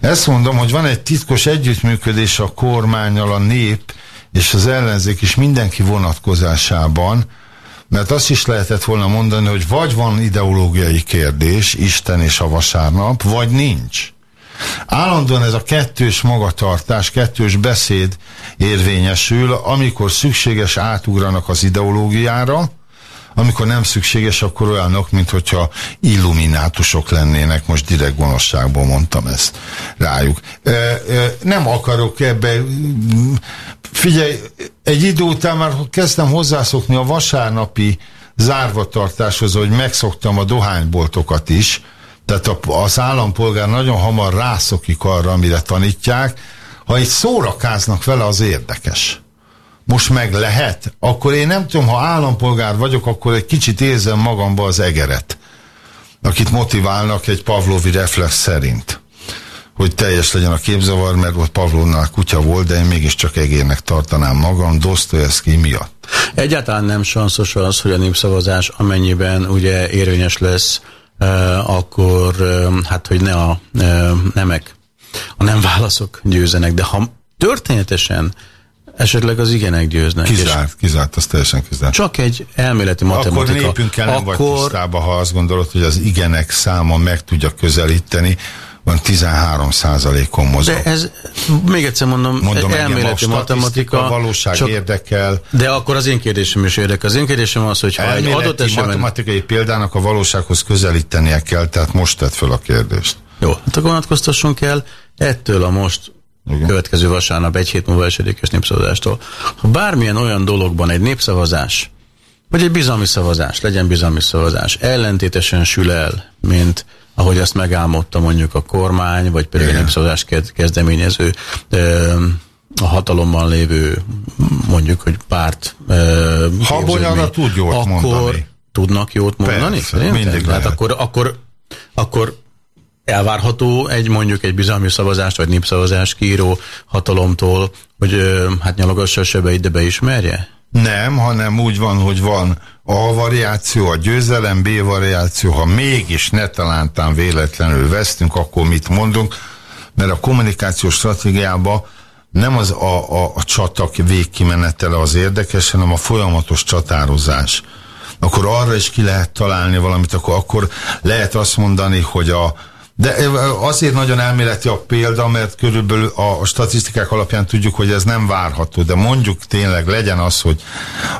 Ezt mondom, hogy van egy titkos együttműködés a kormányal, a nép és az ellenzék is mindenki vonatkozásában, mert azt is lehetett volna mondani, hogy vagy van ideológiai kérdés, Isten és a vasárnap, vagy nincs. Állandóan ez a kettős magatartás, kettős beszéd érvényesül, amikor szükséges átugranak az ideológiára, amikor nem szükséges, akkor olyanok, mint hogyha illuminátusok lennének, most direkt gonoszságból mondtam ezt rájuk. Nem akarok ebbe, figyelj, egy idő után már kezdtem hozzászokni a vasárnapi zárvatartáshoz, hogy megszoktam a dohányboltokat is, tehát az állampolgár nagyon hamar rászokik arra, amire tanítják, ha itt szórakáznak vele, az érdekes most meg lehet, akkor én nem tudom, ha állampolgár vagyok, akkor egy kicsit érzem magamba az egeret, akit motiválnak egy Pavlovi reflex szerint. hogy teljes legyen a képzavar, mert ott Pavlónál kutya volt, de én mégiscsak egérnek tartanám magam Dostoyevsky miatt. Egyáltalán nem sanszos az, hogy a népszavazás amennyiben ugye érvényes lesz, eh, akkor eh, hát, hogy ne a eh, nemek, a nem válaszok győzenek, de ha történetesen Esetleg az igenek győznek. Kizárt, kizárt, az teljesen kizárt. Csak egy elméleti matematika. Akkor népünkkel nem akkor... vagy tisztába, ha azt gondolod, hogy az igenek száma meg tudja közelíteni, van 13 százalékon mozog. De ez, még egyszer mondom, mondom elméleti a matematika. A valóság csak, érdekel. De akkor az én kérdésem is érdekel. Az én kérdésem az, hogy ha egy adott esetben... matematikai példának a valósághoz közelítenie kell, tehát most tett föl a kérdést. Jó, hát akkor vonatkoztassunk el ettől a most igen. következő vasárnap egy hét múlva esedékes népszavazástól. Ha bármilyen olyan dologban egy népszavazás, vagy egy bizalmi szavazás, legyen bizalmi szavazás, ellentétesen sül el, mint ahogy azt megálmodta mondjuk a kormány, vagy pedig Igen. a népszavazás kezdeményező, a hatalomban lévő, mondjuk, hogy párt Habonyára tud jót akkor mondani. tudnak jót mondani? Persze, mindig lehet. akkor, akkor, akkor elvárható egy mondjuk egy bizalmi szavazást, vagy népszavazást kiíró hatalomtól, hogy hát nyalogassa a sebeit, de beismerje? Nem, hanem úgy van, hogy van A variáció, a győzelem, B variáció, ha mégis ne talántán véletlenül vesztünk, akkor mit mondunk? Mert a kommunikációs stratégiában nem az a, a, a csatak végkimenetele az érdekes, hanem a folyamatos csatározás. Akkor arra is ki lehet találni valamit, akkor, akkor lehet azt mondani, hogy a, de azért nagyon elméleti a példa, mert körülbelül a statisztikák alapján tudjuk, hogy ez nem várható, de mondjuk tényleg legyen az, hogy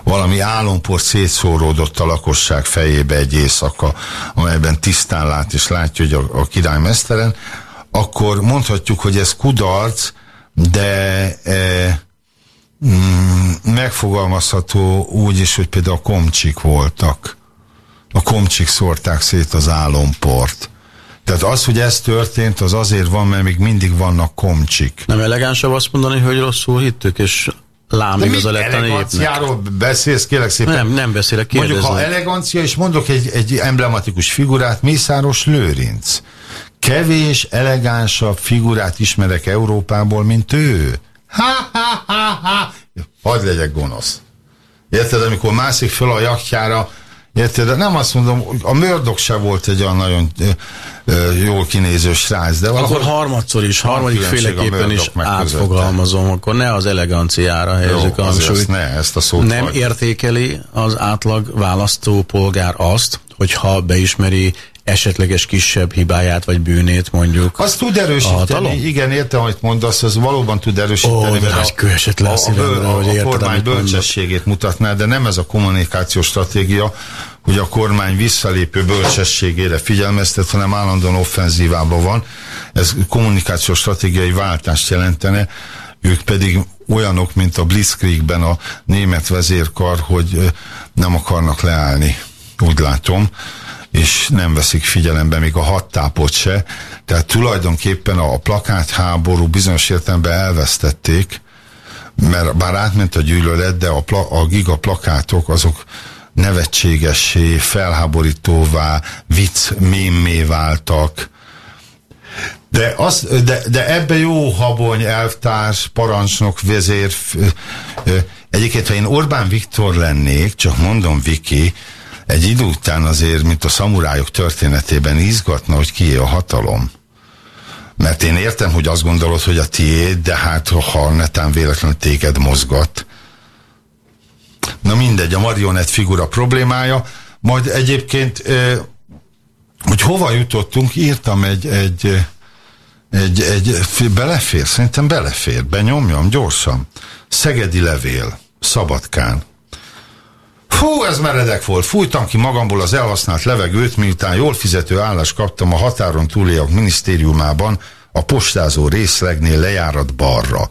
valami álompor szétszóródott a lakosság fejébe egy éjszaka, amelyben tisztán lát és látja, hogy a, a király mesztelen, akkor mondhatjuk, hogy ez kudarc, de e, mm, megfogalmazható úgy is, hogy például a komcsik voltak. A komcsik szórták szét az álomport tehát az, hogy ez történt, az azért van, mert még mindig vannak komcsik. Nem elegánsabb azt mondani, hogy rosszul hittük, és lám De igaza lett a népnek. beszélsz, kérlek szépen. Nem, nem beszélek, kérdezem. Mondjuk, ha elegancia, és mondok egy, egy emblematikus figurát, Mészáros Lőrinc. Kevés elegánsabb figurát ismerek Európából, mint ő. Ha, ha, ha, ha. Hadd legyek gonosz. Érted, amikor mászik föl a jachtjára, Érted? De nem azt mondom, a Murdoch se volt egy olyan nagyon jól kinéző srác, de. Akkor harmadszor is, harmadik féleképpen is átfogalmazom, akkor ne az eleganciára helyezzük a hangsúlyt. Ne, ezt a szót Nem vagy. értékeli az átlag választópolgár azt, hogyha beismeri esetleges kisebb hibáját vagy bűnét mondjuk. Az tud erősíteni, igen, értem, amit mondasz, az valóban tud erősíteni. Ó, de mert a, le a, szívemre, a, hogy érted, a kormány bölcsességét mutatná, de nem ez a kommunikációs stratégia, hogy a kormány visszalépő bölcsességére figyelmeztet, hanem állandóan offenzívában van. Ez kommunikációs stratégiai váltást jelentene, ők pedig olyanok, mint a Blitzkriegben a német vezérkar, hogy nem akarnak leállni, úgy látom és nem veszik figyelembe még a hattápot se. Tehát tulajdonképpen a plakátháború bizonyos értelemben elvesztették, mert bár átment a gyűlölet, de a, pla, a giga plakátok azok nevetségessé, felháborítóvá, vicc mémé váltak. De, az, de, de ebbe jó habony, elvtárs, parancsnok, vezér, egyébként, ha én Orbán Viktor lennék, csak mondom Viki, egy idő után azért, mint a szamurájok történetében izgatna, hogy kié a hatalom. Mert én értem, hogy azt gondolod, hogy a tiéd, de hát ha netán véletlenül téged mozgat. Na mindegy, a marionett figura problémája. Majd egyébként, hogy hova jutottunk, írtam egy, egy, egy, egy belefér, szerintem belefér, benyomjam gyorsan. Szegedi levél, Szabadkán. Fú, ez meredek volt. Fújtam ki magamból az elhasznált levegőt, miután jól fizető állást kaptam a határon túliak minisztériumában, a postázó részlegnél lejárat balra.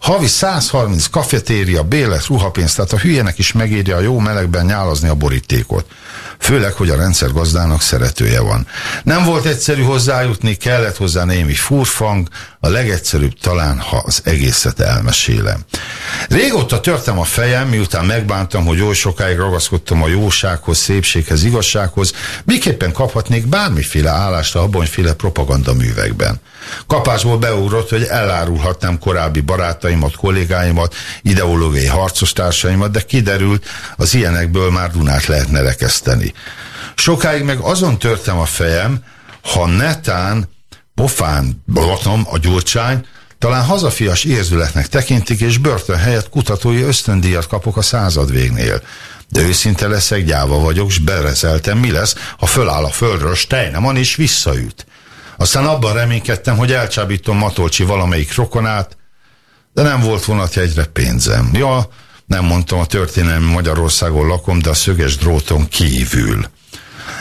Havi 130 kafetéria, bélet, ruhapénzt, tehát a hülyének is megéri a jó melegben nyálazni a borítékot. Főleg, hogy a rendszer gazdának szeretője van. Nem volt egyszerű hozzájutni, kellett hozzá némi furfang, a legegyszerűbb talán, ha az egészet elmesélem. Régóta törtem a fejem, miután megbántam, hogy oly sokáig ragaszkodtam a jósághoz, szépséghez, igazsághoz, miképpen kaphatnék bármiféle állást a abonyféle propagandaművekben. Kapásból beugrott, hogy elárulhatnám korábbi barátaimat, kollégáimat, ideológiai harcostársaimat, de kiderült, az ilyenekből már Dunát lehetne rekeszteni. Sokáig meg azon törtem a fejem, ha netán pofán balatom a gyurcsány, talán hazafias érzületnek tekintik, és börtön helyett kutatói ösztöndíjat kapok a század végnél. De őszinte leszek, gyáva vagyok, s berezeltem, mi lesz, ha föláll a földről Steinemann és visszaüt. Aztán abban reménykedtem, hogy elcsábítom Matolcsi valamelyik rokonát, de nem volt vonatjegyre pénzem. Ja, nem mondtam, a történelmi Magyarországon lakom, de a szöges dróton kívül.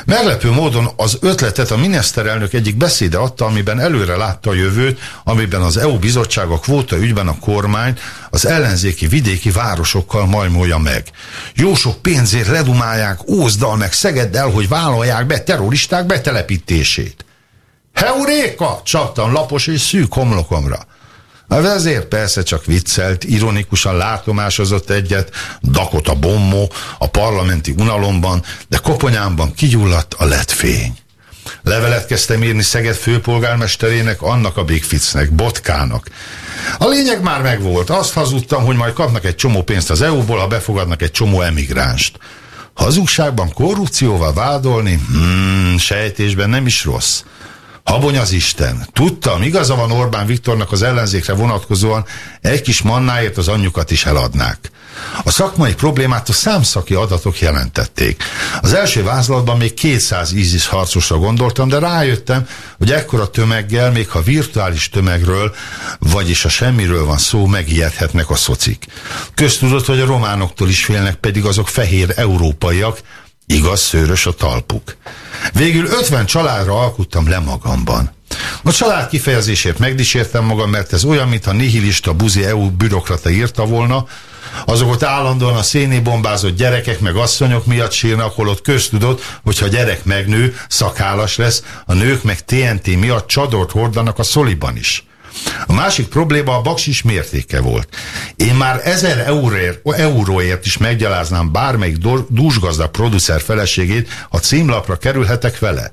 Meglepő módon az ötletet a miniszterelnök egyik beszéde adta, amiben előre látta a jövőt, amiben az EU bizottság a kvóta ügyben a kormány az ellenzéki vidéki városokkal majmolja meg. Jó sok pénzért ledumálják Ózdal meg Szegeddel, hogy vállalják be terroristák betelepítését. Heuréka! Csattam lapos és szűk homlokomra. A vezér persze csak viccelt, ironikusan látomásozott egyet, dakot a bommó, a parlamenti unalomban, de koponyámban kigyulladt a letfény. Levelet kezdtem írni Szeged főpolgármesterének, annak a Big Fitznek, Botkának. A lényeg már megvolt. Azt hazudtam, hogy majd kapnak egy csomó pénzt az EU-ból, ha befogadnak egy csomó emigránst. Hazugságban korrupcióval vádolni? Hmm, sejtésben nem is rossz. Habony az Isten. Tudtam, igaza van Orbán Viktornak az ellenzékre vonatkozóan, egy kis mannáért az anyjukat is eladnák. A szakmai problémát a számszaki adatok jelentették. Az első vázlatban még 200 ISIS harcosra gondoltam, de rájöttem, hogy ekkora tömeggel, még ha virtuális tömegről, vagyis a semmiről van szó, megijedhetnek a szocik. Köztudott, hogy a románoktól is félnek, pedig azok fehér európaiak, Igaz, szőrös a talpuk. Végül 50 családra alkuttam le magamban. A család kifejezésért megdísértem magam, mert ez olyan, mintha nihilista buzi EU bürokrata írta volna, azok ott állandóan a széné bombázott gyerekek meg asszonyok miatt sírnak, holott köztudott, hogyha a gyerek megnő, szakállas lesz, a nők meg TNT miatt csadort hordanak a szoliban is. A másik probléma a baksis mértéke volt. Én már ezer euróért, euróért is meggyaláznám bármelyik dúsgazda producer feleségét, a címlapra kerülhetek vele.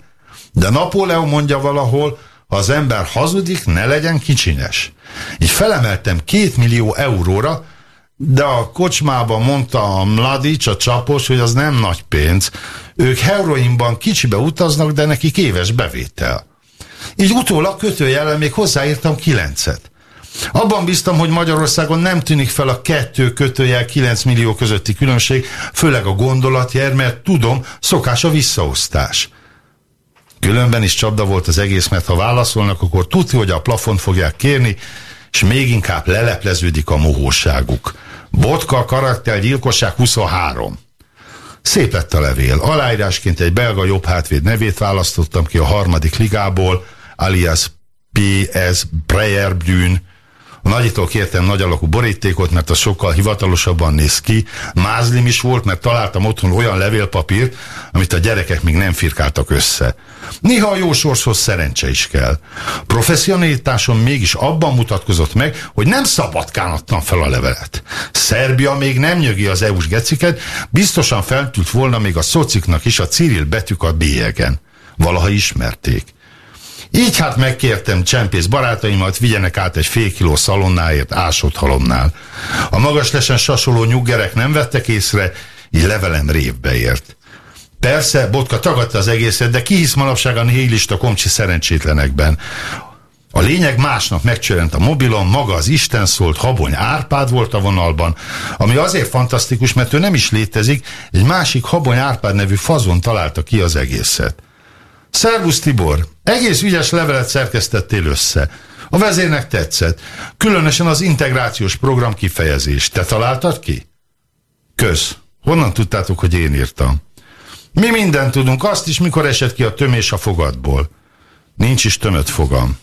De Napóleon mondja valahol, ha az ember hazudik, ne legyen kicsinyes. Így felemeltem két millió euróra, de a kocsmában mondta a Mladic, a csapos, hogy az nem nagy pénz. Ők heroinban kicsibe utaznak, de nekik éves bevétel. Így utólag kötőjellel még hozzáírtam kilencet. Abban biztam, hogy Magyarországon nem tűnik fel a kettő kötőjel 9 millió közötti különbség, főleg a gondolatjel, mert tudom, szokás a visszaosztás. Különben is csapda volt az egész, mert ha válaszolnak, akkor tudja, hogy a plafont fogják kérni, és még inkább lelepleződik a mohóságuk. Botka, karakter, gyilkosság 23. Szép lett a levél. Aláírásként egy belga jobb hátvéd nevét választottam ki a harmadik ligából, alias P.S. Breyerbrün. A nagyitól kértem nagy alakú borítékot, mert az sokkal hivatalosabban néz ki. Mázlim is volt, mert találtam otthon olyan levélpapírt, amit a gyerekek még nem firkáltak össze. Néha a jó sorshoz szerencse is kell. Professzionalitásom mégis abban mutatkozott meg, hogy nem szabadkán adtam fel a levelet. Szerbia még nem nyögi az EU-s geciket, biztosan feltűnt volna még a szociknak is a Cyril betűk a bélyegen. Valaha ismerték. Így hát megkértem csempész barátaimat, vigyenek át egy fél kiló szalonnáért ásott halomnál. A magas lesen sasoló nyuggerek nem vettek észre, így levelem révbe ért. Persze, Botka tagadta az egészet, de ki hisz manapság a nihilista komcsi szerencsétlenekben. A lényeg másnap megcsörent a mobilon, maga az Isten szólt, Habony Árpád volt a vonalban, ami azért fantasztikus, mert ő nem is létezik, egy másik Habony Árpád nevű fazon találta ki az egészet. Szervusz Tibor! Egész ügyes levelet szerkesztettél össze. A vezérnek tetszett. Különösen az integrációs program kifejezés. Te találtad ki? Kösz. Honnan tudtátok, hogy én írtam? Mi mindent tudunk, azt is, mikor esett ki a tömés a fogadból. Nincs is tömött fogam.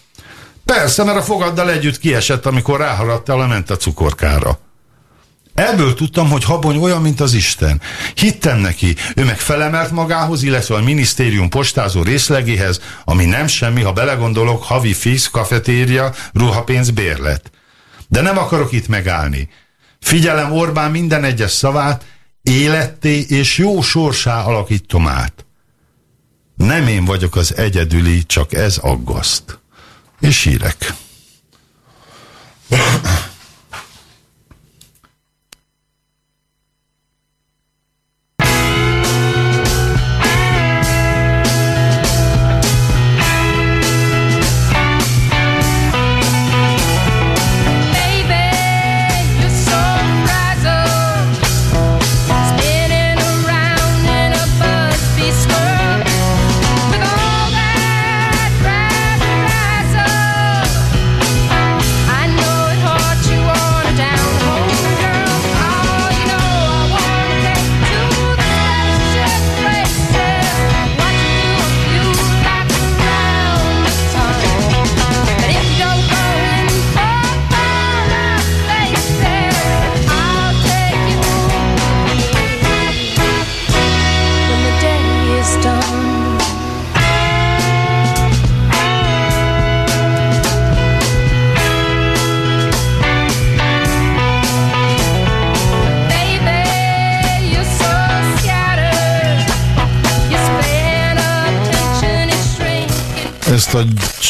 Persze, mert a fogaddal együtt kiesett, amikor ráharadtál a ment a cukorkára. Ebből tudtam, hogy Habony olyan, mint az Isten. Hittem neki, ő meg felemelt magához, illetve a minisztérium postázó részlegéhez, ami nem semmi, ha belegondolok, havi fix, kafetéria, ruhapénz, bérlet. De nem akarok itt megállni. Figyelem Orbán minden egyes szavát, életté és jó sorsá alakítom át. Nem én vagyok az egyedüli, csak ez aggaszt. És sírek.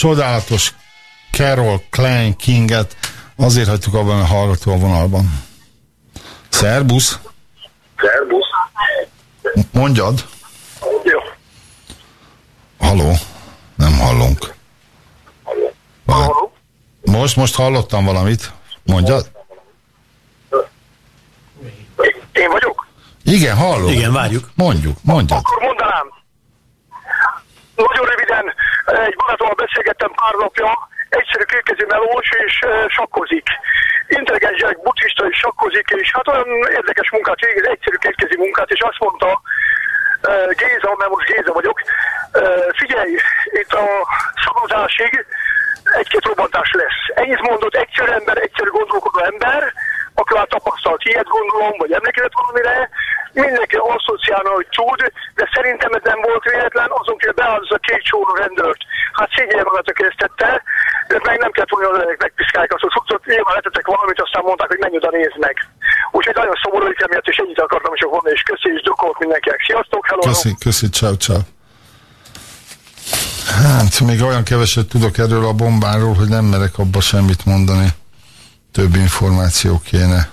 Csodálatos Carol Klein Kinget azért hagytuk abban a hallgató a vonalban. Szerbusz! Szerbusz! Mondjad! Jó. Haló? Nem hallunk. Halló? Most, most hallottam valamit. Mondjad? Én vagyok? Igen, hallom. Igen, várjuk. Mondjuk, mondjad. Akkor mondanám. Nagyon röviden, egy barátommal beszélgettem pár napja, egyszerű kétkezi melós és sakkozik. Intelligens gyerek, buddhista és sakkozik, és hát olyan érdekes munkát végez, egyszerű kétkezi munkát, és azt mondta, Géza, mert most Géza vagyok, figyelj, itt a szavazásig egy-két robbantás lesz. Ennyit mondott egyszerű ember, egyszerű gondolkodó ember, aki már tapasztalt ilyet gondolom, vagy emlékezett valamire, mindenki asszociálna, hogy tud, de szerintem ez nem volt véletlen, azon kell a két csóró rendőrt. Hát szégyelje magát a kezdette, de meg nem kellett volna az megpiszkálják azt, hogy sokszor nyilván letettek valamit, aztán mondták, hogy menj oda nézd meg. Úgyhogy nagyon szomorú hogy emiatt, és ennyit akartam csak volna, és köszi, és drukkolok mindenkinek. Sziasztok, hello! Köszi, köszi, ciao, ciao. Hát, még olyan keveset tudok erről a bombáról, hogy nem merek abba semmit mondani. Több információ kéne.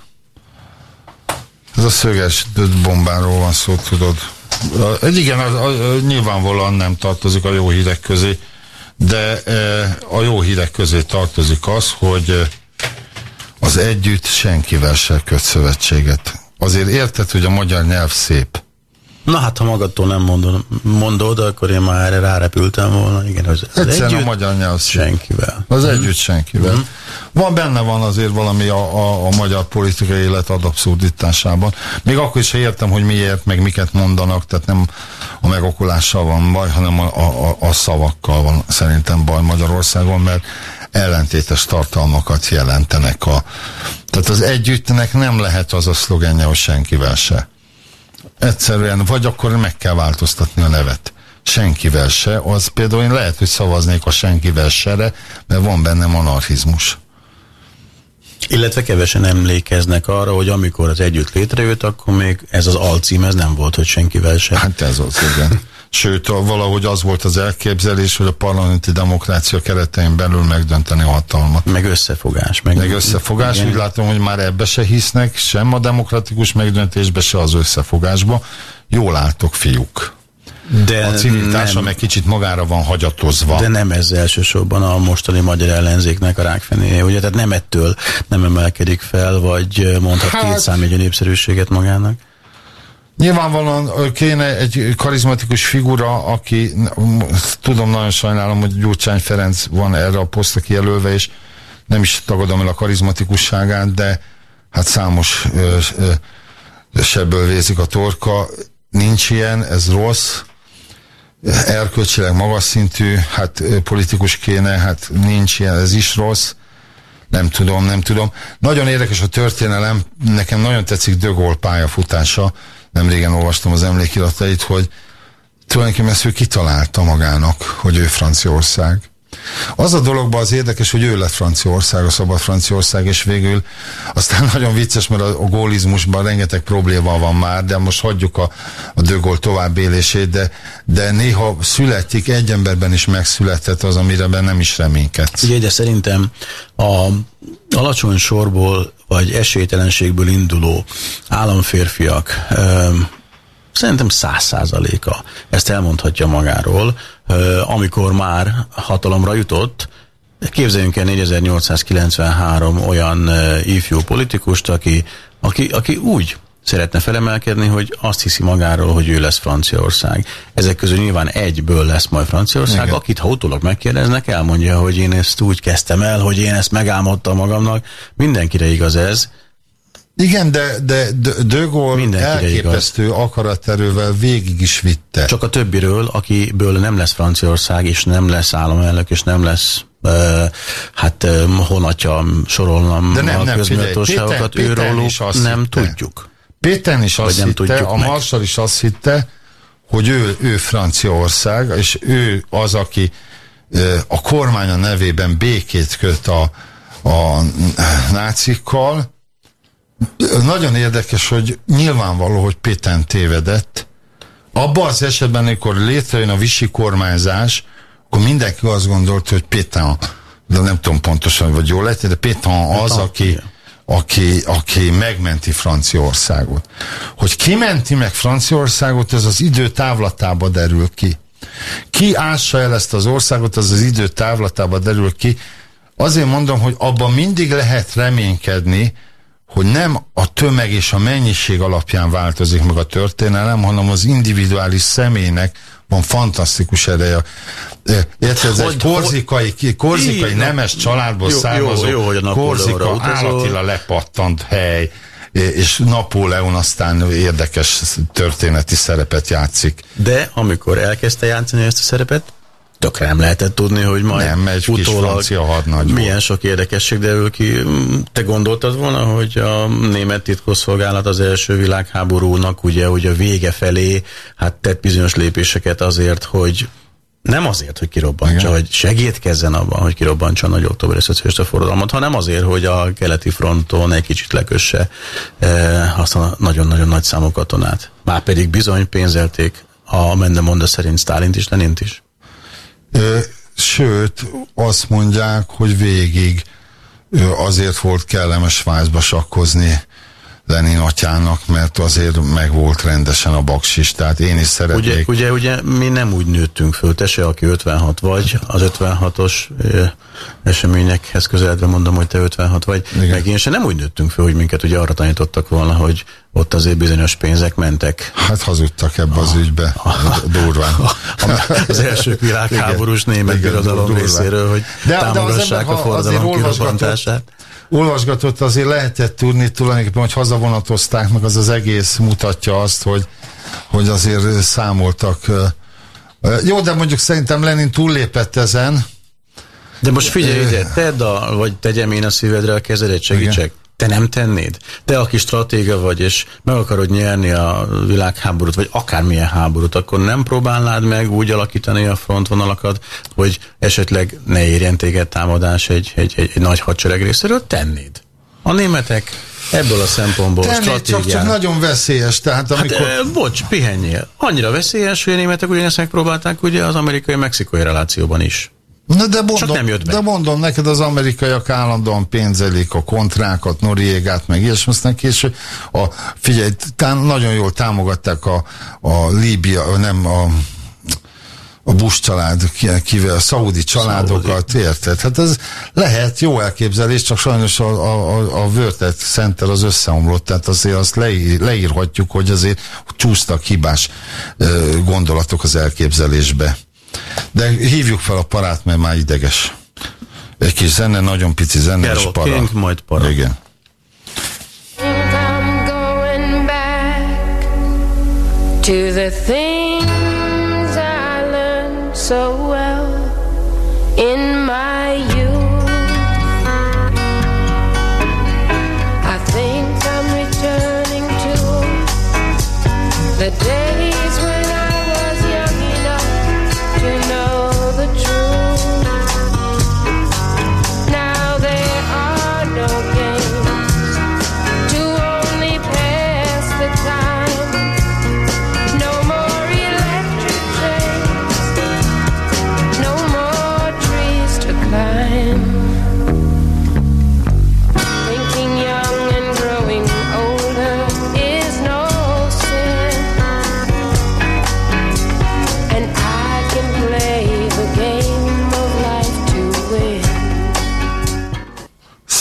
Ez a szöges bombáról van szó, tudod. Egy igen, a, a, nyilvánvalóan nem tartozik a jó hírek közé, de e, a jó hírek közé tartozik az, hogy e, az együtt senkivel se köt szövetséget. Azért érted, hogy a magyar nyelv szép. Na hát, ha magadtól nem mondod, mondod akkor én már erre rárepültem volna. Igen, az, az Egyszerűen együtt, a magyar nyelv. Senkivel. Az mm. együtt senkivel. Mm. Van benne van azért valami a, a, a magyar politikai élet ad abszurditásában. Még akkor is értem, hogy miért, meg miket mondanak, tehát nem a megokulással van baj, hanem a, a, a szavakkal van szerintem baj Magyarországon, mert ellentétes tartalmakat jelentenek a... Tehát az együttnek nem lehet az a szlogenje, hogy senkivel se. Egyszerűen, vagy akkor meg kell változtatni a nevet senkivel se, az például én lehet, hogy szavaznék a senkivel se-re, mert van benne monarchizmus. Illetve kevesen emlékeznek arra, hogy amikor az együtt létrejött, akkor még ez az alcím, ez nem volt, hogy senkivel se. Hát ez az, igen. Sőt, valahogy az volt az elképzelés, hogy a parlamenti demokrácia keretein belül megdönteni a hatalmat. Meg összefogás. Meg, meg összefogás, igen. úgy látom, hogy már ebbe se hisznek, sem a demokratikus megdöntésbe, se az összefogásba. Jól álltok, fiúk. De a civil társadalom egy kicsit magára van hagyatozva. De nem ez elsősorban a mostani magyar ellenzéknek a rákfenéje, ugye? Tehát nem ettől nem emelkedik fel, vagy mondhat hát, két számjegyű népszerűséget magának? Nyilvánvalóan kéne egy karizmatikus figura, aki, tudom, nagyon sajnálom, hogy Gyurcsány Ferenc van erre a posztra kijelölve, és nem is tagadom el a karizmatikusságát, de hát számos ö, ö, sebből vézik a torka. Nincs ilyen, ez rossz erkölcsileg magas szintű, hát politikus kéne, hát nincs ilyen, ez is rossz. Nem tudom, nem tudom. Nagyon érdekes a történelem, nekem nagyon tetszik Gaulle pályafutása, nem régen olvastam az emlékiratait, hogy tulajdonképpen ezt ő kitalálta magának, hogy ő Franciaország. Az a dologban az érdekes, hogy ő lett Franciaország, a szabad Franciaország, és végül aztán nagyon vicces, mert a, gólizmusban rengeteg probléma van már, de most hagyjuk a, a dögol továbbélését, de, de néha születik, egy emberben is megszületett az, amire nem is reménykedsz. Ugye, de szerintem a alacsony sorból vagy esélytelenségből induló államférfiak szerintem száz százaléka ezt elmondhatja magáról, amikor már hatalomra jutott, Képzeljünk el 4893 olyan ifjú politikust, aki, aki, aki úgy szeretne felemelkedni, hogy azt hiszi magáról, hogy ő lesz Franciaország. Ezek közül nyilván egyből lesz majd Franciaország, Igen. akit ha utólag megkérdeznek, elmondja, hogy én ezt úgy kezdtem el, hogy én ezt megálmodtam magamnak. Mindenkire igaz ez, igen, de, de De Gaulle elképesztő igaz. akaraterővel végig is vitte. Csak a többiről, akiből nem lesz Franciaország, és nem lesz államelnök, és nem lesz uh, hát um, honatja sorolnam de nem, a közméltóságokat, őről nem hitte. tudjuk. Péter is azt hitte, a Marshall is azt hitte, hogy ő, ő Franciaország, és ő az, aki uh, a kormánya nevében békét köt a, a nácikkal, nagyon érdekes, hogy nyilvánvaló, hogy Péten tévedett. Abban az esetben, amikor létrejön a visi kormányzás, akkor mindenki azt gondolt, hogy Péten, de nem tudom pontosan, vagy jól lehet, de Péten az, aki, aki, aki megmenti Franciaországot. Hogy ki menti meg Franciaországot, ez az idő távlatába derül ki. Ki ássa el ezt az országot, az az idő távlatába derül ki. Azért mondom, hogy abban mindig lehet reménykedni, hogy nem a tömeg és a mennyiség alapján változik meg a történelem, hanem az individuális személynek van fantasztikus ereje. Érted, ez hogy, egy korzikai, korzikai nemes családból jó, származó, jó, jó, korzika állatilag lepattant hely, és Napóleon aztán érdekes történeti szerepet játszik. De amikor elkezdte játszani ezt a szerepet, tökre nem lehetett tudni, hogy majd nem, egy utólag milyen sok érdekesség derül ki. Te gondoltad volna, hogy a német titkosszolgálat az első világháborúnak ugye, hogy a vége felé hát tett bizonyos lépéseket azért, hogy nem azért, hogy kirobbantsa, Igen. hogy segítkezzen abban, hogy kirobbantsa a nagy októberi szocialista forradalmat, hanem azért, hogy a keleti fronton egy kicsit lekösse e, azt a nagyon-nagyon nagy számú katonát. Már pedig bizony pénzelték a Mendemonda szerint Stálint is, Lenint is. Sőt, azt mondják, hogy végig azért volt kellemes Svájcba sakkozni Lenin atyának, mert azért meg volt rendesen a baksis, tehát én is szeretnék. Ugye, ugye, ugye mi nem úgy nőttünk föl, te se, aki 56 vagy, az 56-os eseményekhez közeledve mondom, hogy te 56 vagy, Igen. meg én se nem úgy nőttünk föl, hogy minket ugye arra tanítottak volna, hogy ott azért bizonyos pénzek mentek. Hát hazudtak ebbe az ügybe, durván. Az első világháborús német birodalom részéről, hogy de, támogassák de a forradalom kirobbantását olvasgatott, azért lehetett tudni tulajdonképpen, hogy hazavonatozták, meg az az egész mutatja azt, hogy, hogy azért számoltak. Jó, de mondjuk szerintem Lenin túllépett ezen. De most figyelj ide, tedd a, vagy tegyem én a szívedre a kezedet, segítsek. Igen. Te nem tennéd? Te, aki stratéga vagy, és meg akarod nyerni a világháborút, vagy akármilyen háborút, akkor nem próbálnád meg úgy alakítani a frontvonalakat, hogy esetleg ne érjen téged támadás egy, egy, egy, egy nagy hadsereg részéről? Tennéd. A németek ebből a szempontból Tennéd, csak, csak nagyon veszélyes. Tehát hát, amikor... Hát, bocs, pihenjél. Annyira veszélyes, hogy a németek ugyanezt megpróbálták ugye az amerikai-mexikai relációban is. Na de mondom, Csak nem jött be. de mondom neked, az amerikaiak állandóan pénzelik a kontrákat, Noriégát, meg ilyesmi, aztán később, a, figyelj, tám, nagyon jól támogatták a, a Líbia, nem a a Bush család, kivel, a szaudi családokat, Szaudi. érted? Hát ez lehet jó elképzelés, csak sajnos a, a, a, World Center az összeomlott, tehát azért azt leír, leírhatjuk, hogy azért csúsztak hibás gondolatok az elképzelésbe. De hívjuk fel a parát, mert már ideges. Egy kis zene, nagyon pici zene, Carol és para. King, majd para. Igen. to the things I so well in my youth. I think I'm returning to the days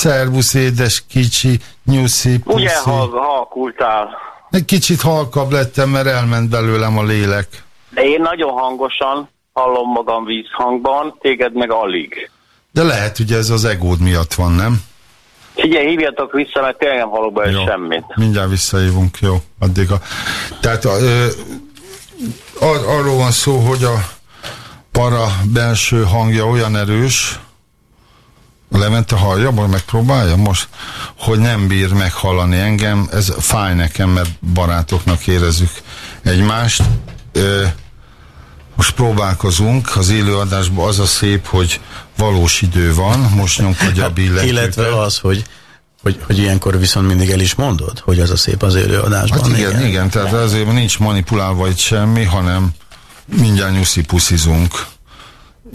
Szervusz, édes kicsi, nyuszi, puszi. Ugye hal, halkultál? Egy kicsit halkabb lettem, mert elment belőlem a lélek. De én nagyon hangosan hallom magam vízhangban, téged meg alig. De lehet, ugye ez az egód miatt van, nem? Figyelj, hívjatok vissza, mert tényleg nem hallok belőle semmit. Mindjárt visszahívunk, jó. Addig a... Tehát a, ö, ar, arról van szó, hogy a para belső hangja olyan erős, Levente hallja, majd megpróbálja most, hogy nem bír meghallani engem, ez fáj nekem, mert barátoknak érezzük egymást. Ö, most próbálkozunk, az élőadásban az a szép, hogy valós idő van, most nyomkodja a billentyűt. Illetve az, hogy, hogy, hogy ilyenkor viszont mindig el is mondod, hogy az a szép az élőadásban. Hát igen, igen, igen tehát azért nincs manipulálva itt semmi, hanem mindjárt nyuszi puszizunk.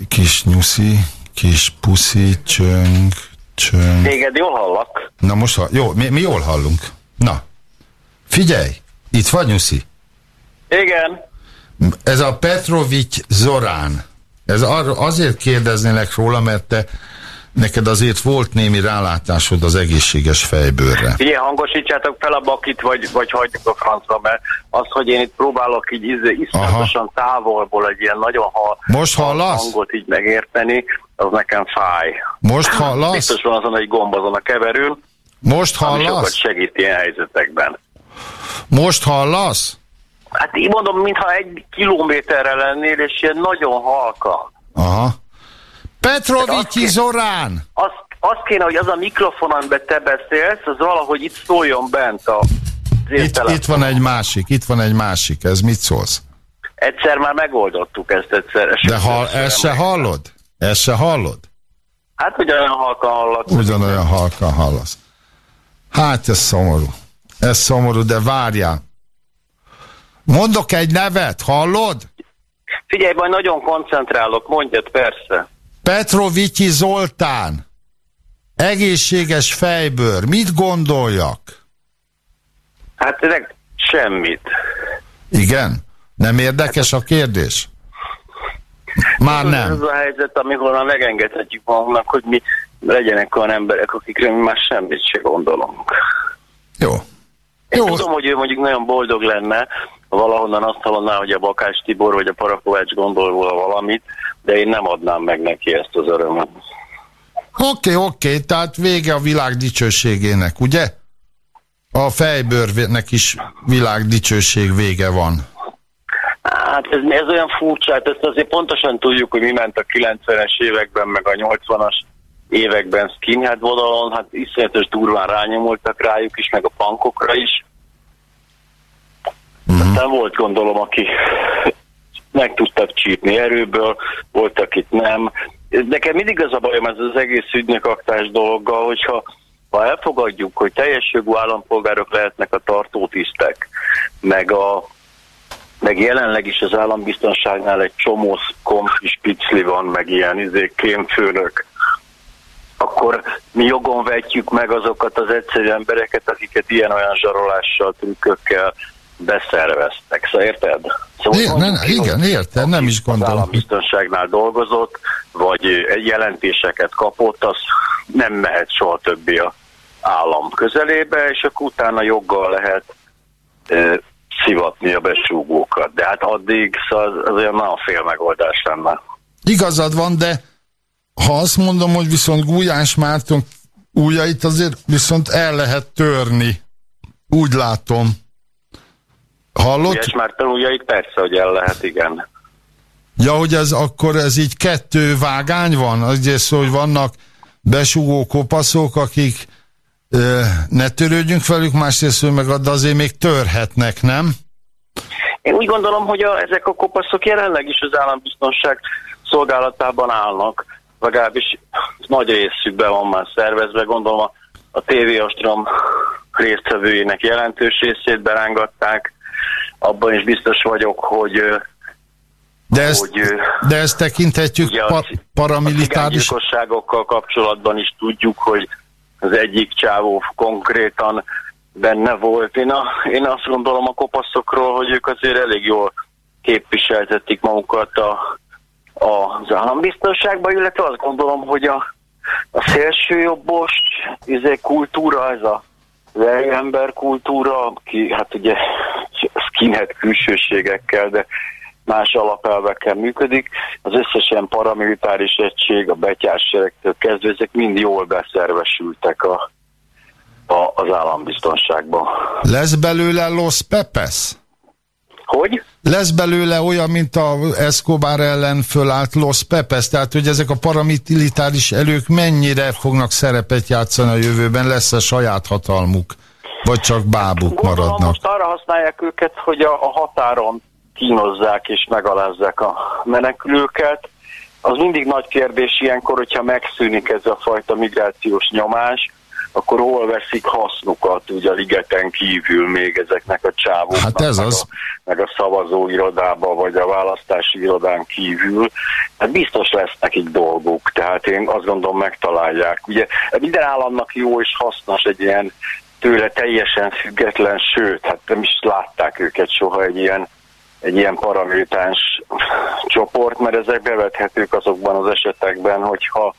Kis nyuszi, kis puszi, csöng, csöng. Téged jól hallak? Na most, ha, jó, mi, mi jól hallunk. Na, figyelj, itt vagy nyuszi. Igen. Ez a Petrovics Zorán. Ez ar, azért kérdeznélek róla, mert te neked azért volt némi rálátásod az egészséges fejbőrre. Figyelj, hangosítsátok fel a bakit, vagy, vagy hagyjuk a francba, mert az, hogy én itt próbálok így iszonyatosan távolból egy ilyen nagyon hal, Most hallasz? hangot így megérteni, az nekem fáj. Most hallasz? Biztos van azon egy gomb azon a keverőn, Most ami sokat hallasz? segít ilyen helyzetekben. Most hallasz? Hát így mondom, mintha egy kilométerre lennél, és ilyen nagyon halka. Aha. Petrovicsi Zorán! Azt, azt kéne, hogy az a mikrofon, amiben te beszélsz, az valahogy itt szóljon bent a Itt, itt van egy másik, itt van egy másik, ez mit szólsz? Egyszer már megoldottuk ezt egyszer. De ha ezt se hallod? Ezt se hallod? Hát ugyanolyan halkan hallak. Ugyanolyan halkan hallasz. Hát ez szomorú. Ez szomorú, de várjál. Mondok egy nevet, hallod? Figyelj, majd nagyon koncentrálok, mondjad, persze. Petrovicsi Zoltán. Egészséges fejbőr. Mit gondoljak? Hát ezek semmit. Igen? Nem érdekes a kérdés? Már Ez nem. az a helyzet, amikor már megengedhetjük magunknak, hogy mi legyenek olyan emberek, akikre mi már semmit se gondolunk. Jó. Én Jó. tudom, hogy ő mondjuk nagyon boldog lenne, ha valahonnan azt hallaná, hogy a Bakás Tibor vagy a Parakovács gondol volna valamit, de én nem adnám meg neki ezt az örömöt. Oké, oké, tehát vége a világ dicsőségének, ugye? A fejbőrnek is világ dicsőség vége van. Hát ez, ez olyan furcsa, hát ezt azért pontosan tudjuk, hogy mi ment a 90-es években, meg a 80-as években skinhead vonalon, hát iszonyatos durván rányomultak rájuk is, meg a pankokra is. Uh-huh. Aztán volt gondolom, aki meg tudtak csípni erőből, volt, akit nem. Nekem mindig az a bajom ez az egész ügynökaktás dologgal, hogyha ha elfogadjuk, hogy teljes jogú állampolgárok lehetnek a tartótisztek, meg a meg jelenleg is az állambiztonságnál egy csomó konfis picli van, meg ilyen izé, kémfőnök, akkor mi jogon vetjük meg azokat az egyszerű embereket, akiket ilyen-olyan zsarolással, trükkökkel beszerveztek. Szóval érted? Szóval É, mondjuk ne, ki, igen, értem, nem is Az gondolom. állambiztonságnál dolgozott, vagy jelentéseket kapott, az nem mehet soha többi a állam közelébe, és akkor utána joggal lehet szivatni a besúgókat. De hát addig szóval az, olyan nagyon fél megoldás lenne. Igazad van, de ha azt mondom, hogy viszont Gulyás Márton ujjait azért viszont el lehet törni. Úgy látom. Hallott? Ilyes már tanuljaik persze, hogy el lehet, igen. Ja, hogy ez akkor ez így kettő vágány van? Az szó, hogy vannak besugó kopaszok, akik ö, ne törődjünk velük, másrészt, meg azért még törhetnek, nem? Én úgy gondolom, hogy a, ezek a kopaszok jelenleg is az állambiztonság szolgálatában állnak, legalábbis nagy részükben van már szervezve, gondolom a, a TV Ostrom résztvevőjének jelentős részét berángatták, abban is biztos vagyok, hogy de ezt, hogy, de ezt tekinthetjük pa, paramilitáris... A kapcsolatban is tudjuk, hogy az egyik csávó konkrétan benne volt. Én, a, én azt gondolom a kopaszokról, hogy ők azért elég jól képviseltetik magukat a, a, az állambiztonságban, illetve azt gondolom, hogy a, a szélsőjobbos izé, kultúra, ez a ember kultúra, ki, hát ugye skinhead külsőségekkel, de más alapelvekkel működik. Az összes ilyen paramilitáris egység, a betyárseregtől kezdve, ezek mind jól beszervesültek a, a, az állambiztonságban. Lesz belőle Los Pepes? Hogy? Lesz belőle olyan, mint a Escobar ellen fölállt Los Pepes, tehát hogy ezek a paramilitáris elők mennyire fognak szerepet játszani a jövőben, lesz a saját hatalmuk, vagy csak bábuk Gondolom, maradnak? Most arra használják őket, hogy a, a határon kínozzák és megalázzák a menekülőket. Az mindig nagy kérdés ilyenkor, hogyha megszűnik ez a fajta migrációs nyomás, akkor hol veszik hasznukat ugye a ligeten kívül még ezeknek a csávóknak, hát ez meg, az. A, meg a szavazóirodába, vagy a választási irodán kívül. Hát biztos lesz nekik dolguk, tehát én azt gondolom megtalálják. Ugye minden államnak jó és hasznos egy ilyen tőle teljesen független, sőt, hát nem is látták őket soha egy ilyen egy ilyen paramilitáns csoport, mert ezek bevethetők azokban az esetekben, hogyha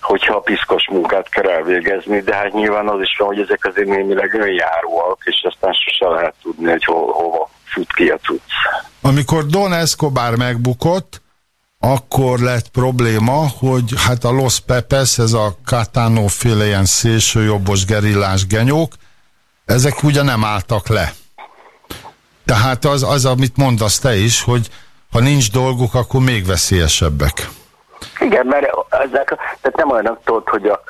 hogyha piszkos munkát kell elvégezni, de hát nyilván az is van, hogy ezek azért némileg önjáróak, és aztán sose lehet tudni, hogy ho hova fut ki a cucc. Amikor Don Escobar megbukott, akkor lett probléma, hogy hát a Los Pepes, ez a Catano féle ilyen szélsőjobbos gerillás genyók, ezek ugye nem álltak le. Tehát az, az, amit mondasz te is, hogy ha nincs dolguk, akkor még veszélyesebbek. Igen, mert ezek, tehát nem olyanok tudod, hogy a,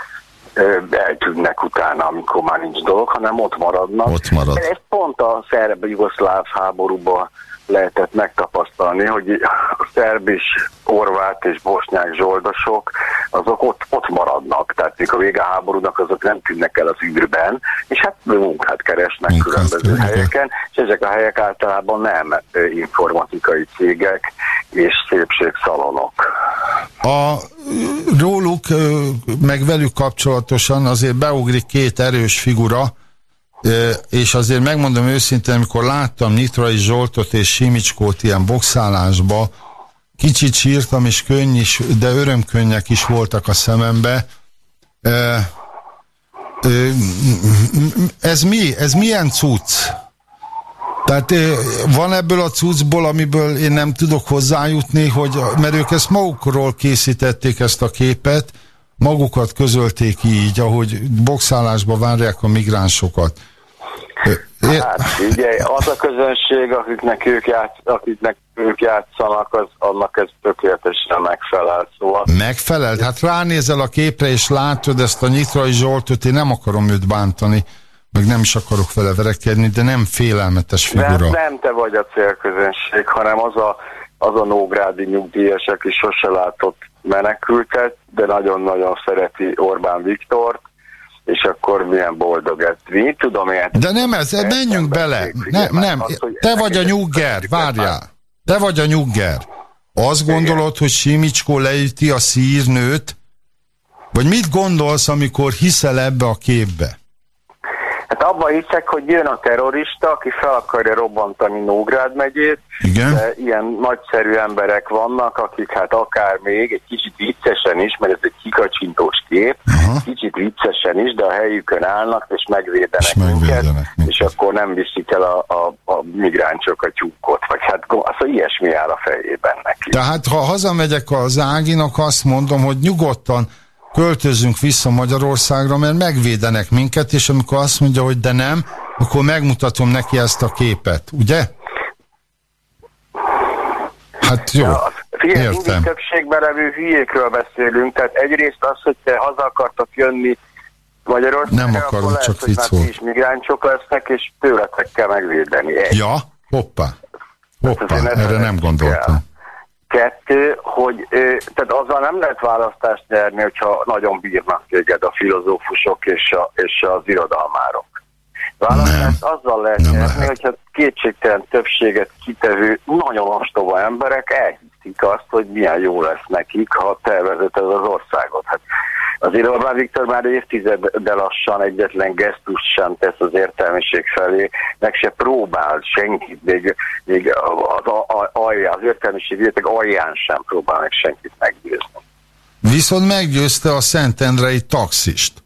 eltűnnek utána, amikor már nincs dolog, hanem ott maradnak. Ott marad. Ez pont a szerb-jugoszláv háborúban lehetett megtapasztalni, hogy a szerb és orvát és bosnyák zsoldosok, azok ott, ott maradnak. Tehát még a vége háborúnak azok nem tűnnek el az űrben, és hát munkát keresnek munkát különböző helyeken, és ezek a helyek általában nem informatikai cégek és szépségszalonok. A róluk, meg velük kapcsolatosan azért beugrik két erős figura, és azért megmondom őszintén, amikor láttam Nitrai Zsoltot és Simicskót ilyen boxálásba, kicsit sírtam, és könny is, de örömkönnyek is voltak a szemembe. Ez mi? Ez milyen cucc? Tehát van ebből a cuccból, amiből én nem tudok hozzájutni, hogy, mert ők ezt magukról készítették ezt a képet, magukat közölték így, ahogy boxálásba várják a migránsokat. Hát ugye az a közönség, akiknek ők, játsz, akiknek ők játszanak, az, annak ez tökéletesen megfelel. Szóval... Megfelel? Hát ránézel a képre és látod ezt a Nyitrai Zsoltot, én nem akarom őt bántani, meg nem is akarok vele verekedni, de nem félelmetes figura. Nem, nem te vagy a célközönség, hanem az a, az a nógrádi nyugdíjas, aki sose látott menekültet, de nagyon-nagyon szereti Orbán Viktort, és akkor milyen boldog ez. Mi tudom én. De nem ez, menjünk bele. Ne, nem, te vagy a nyugger, várjál. Te vagy a nyugger. Azt gondolod, hogy Simicskó leüti a szírnőt? Vagy mit gondolsz, amikor hiszel ebbe a képbe? Hát abban hiszek, hogy jön a terrorista, aki fel akarja robbantani Nógrád megyét. Igen. De ilyen nagyszerű emberek vannak, akik hát akár még egy kicsit viccesen is, mert ez egy kikacsintós kép, Aha. kicsit viccesen is, de a helyükön állnak és megvédenek, és minket, minket, és akkor nem viszik el a, a, a migráncsok a tyúkot, vagy hát az ilyesmi áll a fejében neki. Tehát ha hazamegyek az Áginak, azt mondom, hogy nyugodtan költözünk vissza Magyarországra, mert megvédenek minket, és amikor azt mondja, hogy de nem, akkor megmutatom neki ezt a képet, ugye? Hát jó, Figyelj, mindig többségben levő hülyékről beszélünk, tehát egyrészt az, hogy te haza akartak jönni Magyarországra, nem akarunk, lehet, csak vicc volt. is migránsok lesznek, és tőletek kell megvédeni. Egy. Ja, hoppá. Hoppá, hát erre nem gondoltam. Kell. Kettő, hogy tehát azzal nem lehet választást nyerni, hogyha nagyon bírnak téged a filozófusok és, a, és az irodalmárok. Választást nem. azzal lehet nem nyerni, lehet. hogyha kétségtelen többséget kitevő, nagyon ostoba emberek elhiszik azt, hogy milyen jó lesz nekik, ha te vezeted az országot. Hát Azért Orbán Viktor már évtizede lassan egyetlen gesztus sem tesz az értelmiség felé, meg se próbál senkit, még, még az, az értelmiség réteg alján sem próbál meg senkit meggyőzni. Viszont meggyőzte a Szentendrei taxist.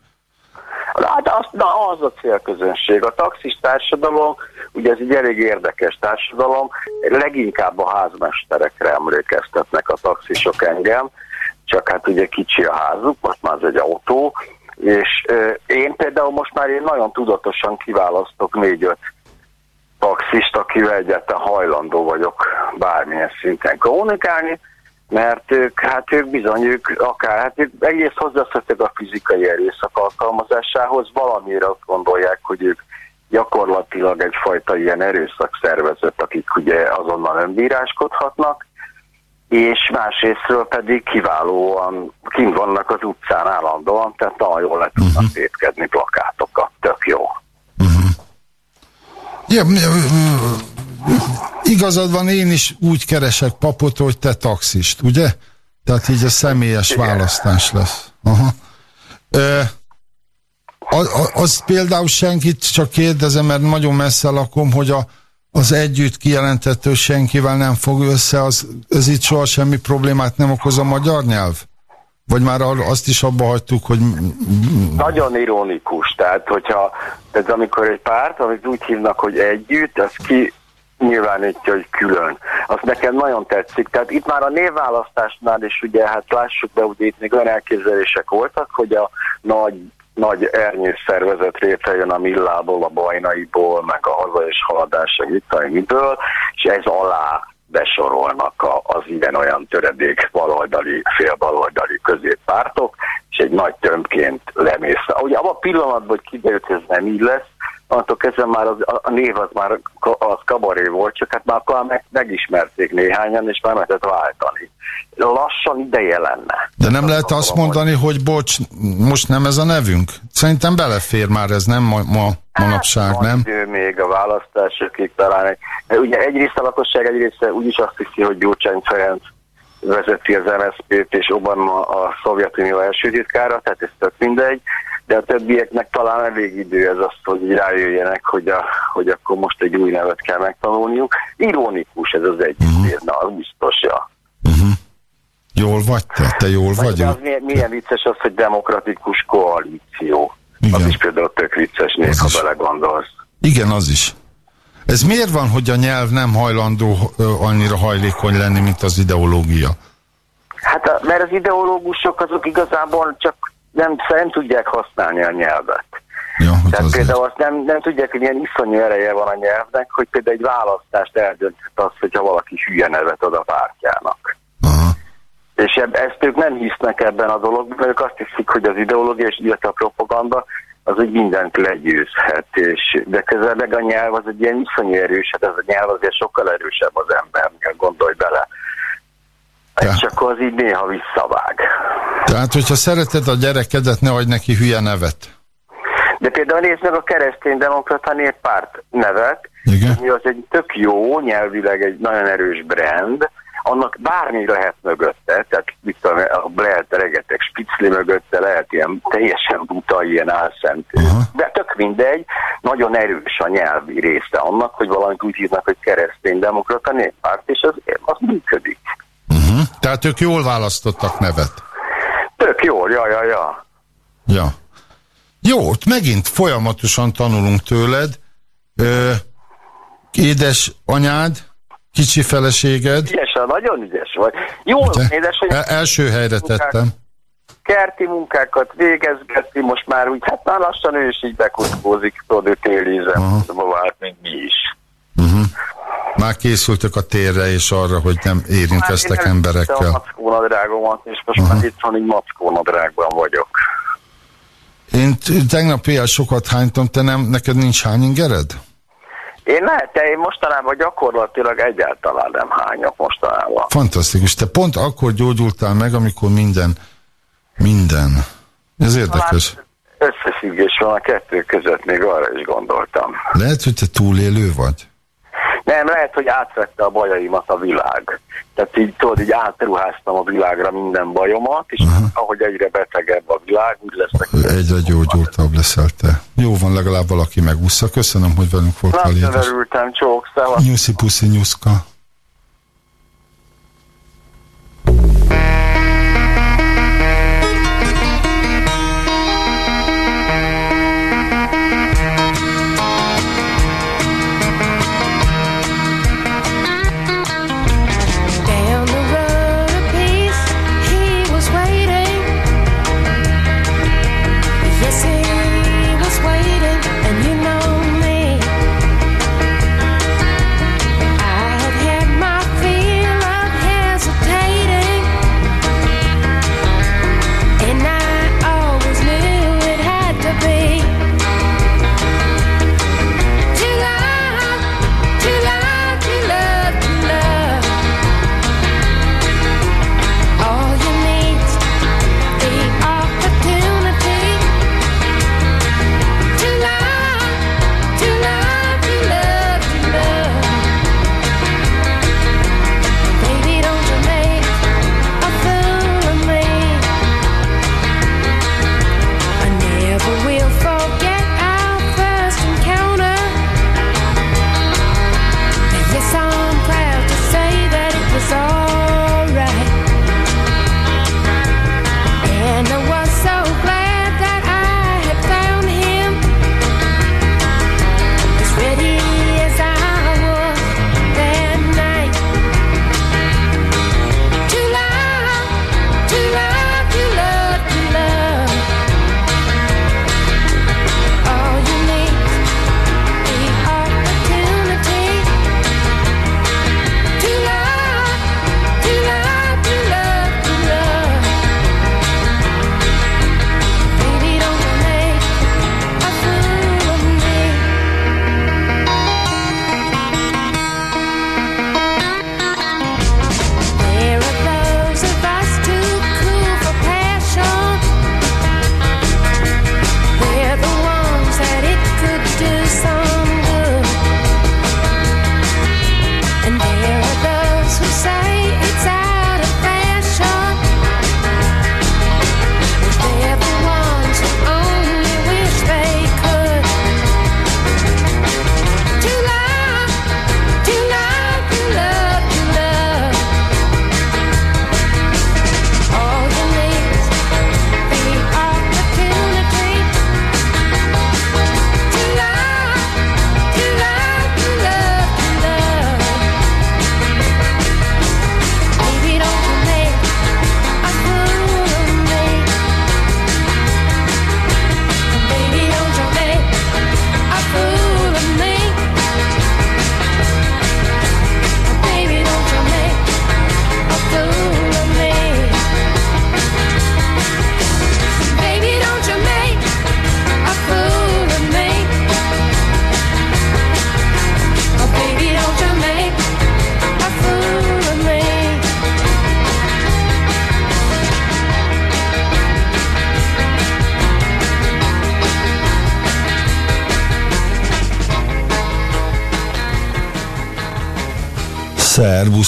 Hát az, na, az a célközönség. A taxis társadalom, ugye ez egy elég érdekes társadalom, leginkább a házmesterekre emlékeztetnek a taxisok engem, csak hát ugye kicsi a házuk, most már ez egy autó, és én például most már én nagyon tudatosan kiválasztok négy-öt taxist, akivel egyáltalán hajlandó vagyok bármilyen szinten kommunikálni, mert ők, hát ők bizony, ők akár, hát ők egész hozzászoktak a fizikai erőszak alkalmazásához, valamire azt gondolják, hogy ők gyakorlatilag egyfajta ilyen erőszak szervezet, akik ugye azonnal önbíráskodhatnak, és másrésztről pedig kiválóan kint vannak az utcán állandóan, tehát nagyon jól le tudnak uh-huh. étkedni plakátokat, tök jó. Uh-huh. Ja, igazad van, én is úgy keresek papot, hogy te taxist, ugye? Tehát így a személyes Igen. választás lesz. Aha. Ö, az, az például senkit csak kérdezem, mert nagyon messze lakom, hogy a, az együtt kijelentető senkivel nem fog össze, az, az itt soha semmi problémát nem okoz a magyar nyelv? Vagy már azt is abba hagytuk, hogy... Nagyon ironikus, tehát hogyha, tehát amikor egy párt, amit úgy hívnak, hogy együtt, az ki nyilvánítja, hogy külön. Az nekem nagyon tetszik. Tehát itt már a névválasztásnál is ugye, hát lássuk be, hogy itt még olyan elképzelések voltak, hogy a nagy nagy ernyős szervezet létrejön a millából, a bajnaiból, meg a haza és haladás segítaimiből, és ez alá besorolnak az ilyen-olyan töredék baloldali, félbaloldali középpártok, és egy nagy tömbként lemész. Ugye abban a pillanatban, hogy kiderült, hogy ez nem így lesz, attól kezdve már az, a név az már az kabaré volt, csak hát már akkor meg, megismerték néhányan, és már lehetett váltani. Lassan ideje lenne. De nem lehet azt mondani, hogy bocs, most nem ez a nevünk? Szerintem belefér már ez, nem ma, ma manapság, hát, nem? Idő még a választásokig talán. Ugye egyrészt a lakosság egyrészt úgyis azt hiszi, hogy Gyurcsány Ferenc vezeti az MSZP-t, és Obama a Szovjetunió első titkára, tehát ez tök mindegy de a többieknek talán elég idő ez azt, hogy rájöjjenek, hogy, a, hogy akkor most egy új nevet kell megtanulniuk. Ironikus ez az egyik, uh-huh. na, az biztos, ja. Uh-huh. Jól vagy te? Te jól vagy? Az milyen, milyen vicces az, hogy demokratikus koalíció. Igen. Az is például tök vicces néz, ha belegondolsz. Igen, az is. Ez miért van, hogy a nyelv nem hajlandó annyira hajlékony lenni, mint az ideológia? Hát, mert az ideológusok azok igazából csak nem, nem tudják használni a nyelvet. Ja, Tehát például azt nem, nem tudják, hogy milyen iszonyú ereje van a nyelvnek, hogy például egy választást eldönthet azt, hogyha valaki hülye nevet ad a pártjának. Aha. És eb, ezt ők nem hisznek ebben a dologban, ők azt hiszik, hogy az ideológia és illetve a propaganda az úgy mindent legyőzhet, és, de közben meg a nyelv az egy ilyen iszonyú erős, hát ez a nyelv azért sokkal erősebb az embernél, gondolj bele. Ja. És akkor az így néha visszavág. Tehát, hogyha szereted a gyerekedet, ne adj neki hülye nevet. De például nézd meg a kereszténydemokrata néppárt nevet, Igen? ami az egy tök jó, nyelvileg egy nagyon erős brand, annak bármi lehet mögötte, tehát tudom, lehet regetek spicli mögötte, lehet ilyen teljesen buta, ilyen álszent, uh -huh. de tök mindegy, nagyon erős a nyelvi része annak, hogy valamit úgy hívnak, hogy kereszténydemokrata néppárt, és az, az működik. Uh-huh. Tehát ők jól választottak nevet. Tök jól, ja, ja, ja. Ja. Jó, megint folyamatosan tanulunk tőled. Ö, édes anyád, kicsi feleséged. Ügyes, nagyon ügyes vagy. Jó, édes, hogy... El, első helyre tettem. Kerti munkákat végezgetni, most már úgy, hát már lassan ő is így bekutkózik, tudod, ő téli vált, mint mi is. Uh -huh. Már készültök a térre és arra, hogy nem érintkeztek hát emberekkel. a mackónadrágomat, és most Aha. már itt van, így mackónadrágban vagyok. Én tegnap éjjel sokat hánytam, te nem, neked nincs hányingered? Én lehet, te én mostanában gyakorlatilag egyáltalán nem hányok mostanában. Fantasztikus. Te pont akkor gyógyultál meg, amikor minden, minden. Ez érdekes. Talán összefüggés van a kettő között, még arra is gondoltam. Lehet, hogy te túlélő vagy? Nem, lehet, hogy átvette a bajaimat a világ. Tehát így tudod, így átruháztam a világra minden bajomat, és Aha. ahogy egyre betegebb a világ, úgy leszek. Egyre gyógyultabb leszel te. Jó van, legalább valaki megúszza. Köszönöm, hogy velünk voltál. Nem örültem, csók, szevasz. Nyuszi, puszi, nyuszka.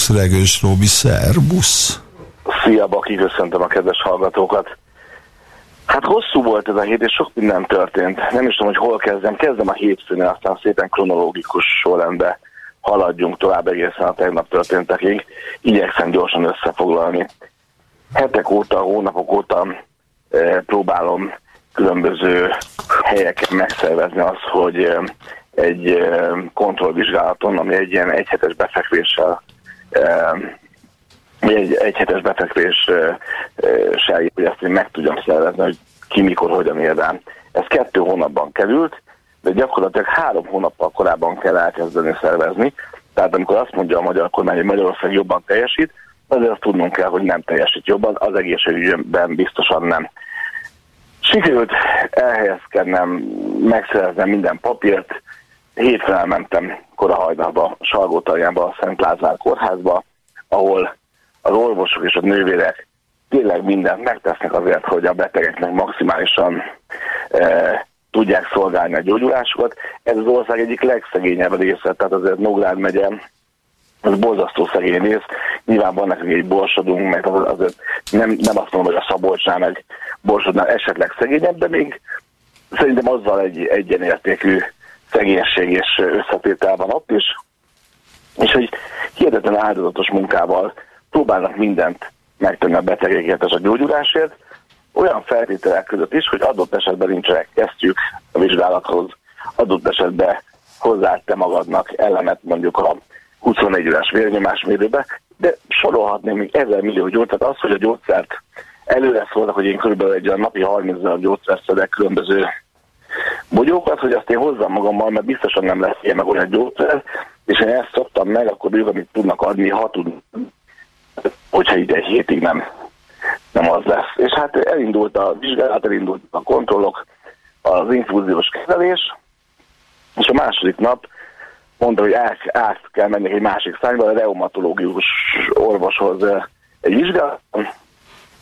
Szerbusz, Regős Robi, szerbusz! Szia, Baki, köszöntöm a kedves hallgatókat! Hát hosszú volt ez a hét, és sok minden történt. Nem is tudom, hogy hol kezdem. Kezdem a hétfőn, aztán szépen kronológikus sorrendbe haladjunk tovább egészen a tegnap történtekig. Igyekszem gyorsan összefoglalni. Hetek óta, hónapok óta e, próbálom különböző helyeken megszervezni azt, hogy e, egy kontrollvizsgálaton, ami egy ilyen egyhetes befekvéssel egy egyhetes befekvéssel, hogy ezt én meg tudjam szervezni, hogy ki mikor, hogyan érdem. Ez kettő hónapban került, de gyakorlatilag három hónappal korábban kell elkezdeni szervezni, Tehát amikor azt mondja a magyar kormány, hogy Magyarország jobban teljesít, azért azt tudnunk kell, hogy nem teljesít jobban, az egészségügyben biztosan nem. Sikerült elhelyezkednem, megszereznem minden papírt, hétfőn elmentem korahajnalba, Salgótarjánba, a Szent Lázár kórházba, ahol az orvosok és a nővérek tényleg mindent megtesznek azért, hogy a betegeknek maximálisan e, tudják szolgálni a gyógyulásokat. Ez az ország egyik legszegényebb része, tehát azért Nógrád megye az borzasztó szegény rész. Nyilván van nekünk egy borsodunk, meg az, azért nem, nem azt mondom, hogy a Szabolcsnál meg borsodnál esetleg szegényebb, de még szerintem azzal egy egyenértékű szegénység és összetétel van ott is. És hogy hihetetlen áldozatos munkával próbálnak mindent megtenni a betegeket és a gyógyulásért, olyan feltételek között is, hogy adott esetben nincsenek kesztyűk a vizsgálathoz, adott esetben hozzá te magadnak elemet mondjuk a 24 órás vérnyomásmérőbe, de sorolhatném még ezer millió gyógyszert. Az, hogy a gyógyszert előre szólnak, hogy én körülbelül egy napi 30 ezer gyógyszert szedek különböző bogyókat, hogy azt én hozzam magammal, mert biztosan nem lesz ilyen meg olyan gyógyszer, és én ezt szoktam meg, akkor ők, amit tudnak adni, ha tud, hogyha egy hétig nem, nem az lesz. És hát elindult a vizsgálat, elindult a kontrollok, az infúziós kezelés, és a második nap mondta, hogy át, át kell menni egy másik szányba, a reumatológius orvoshoz egy vizsgálat.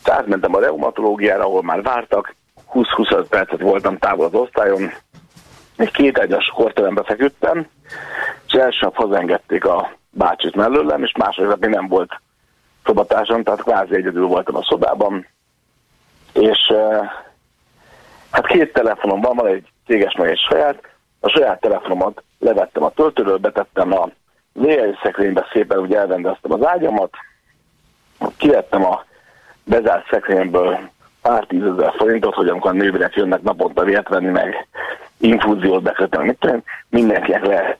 Tehát mentem a reumatológiára, ahol már vártak, 20-25 percet voltam távol az osztályon, egy két egyes korterembe feküdtem, és első nap a bácsit mellőlem, és második nap még nem volt szobatársam, tehát kvázi egyedül voltam a szobában, és hát két telefonom van, van egy céges meg egy saját, a saját telefonomat levettem a töltőről, betettem a VL szekrénybe, szépen úgy elrendeztem az ágyamat, kivettem a bezárt szekrényből pár tízezer forintot, hogy amikor a nővérek jönnek naponta vért venni, meg infúziót bekötni, mit tudom, mindenkinek lehet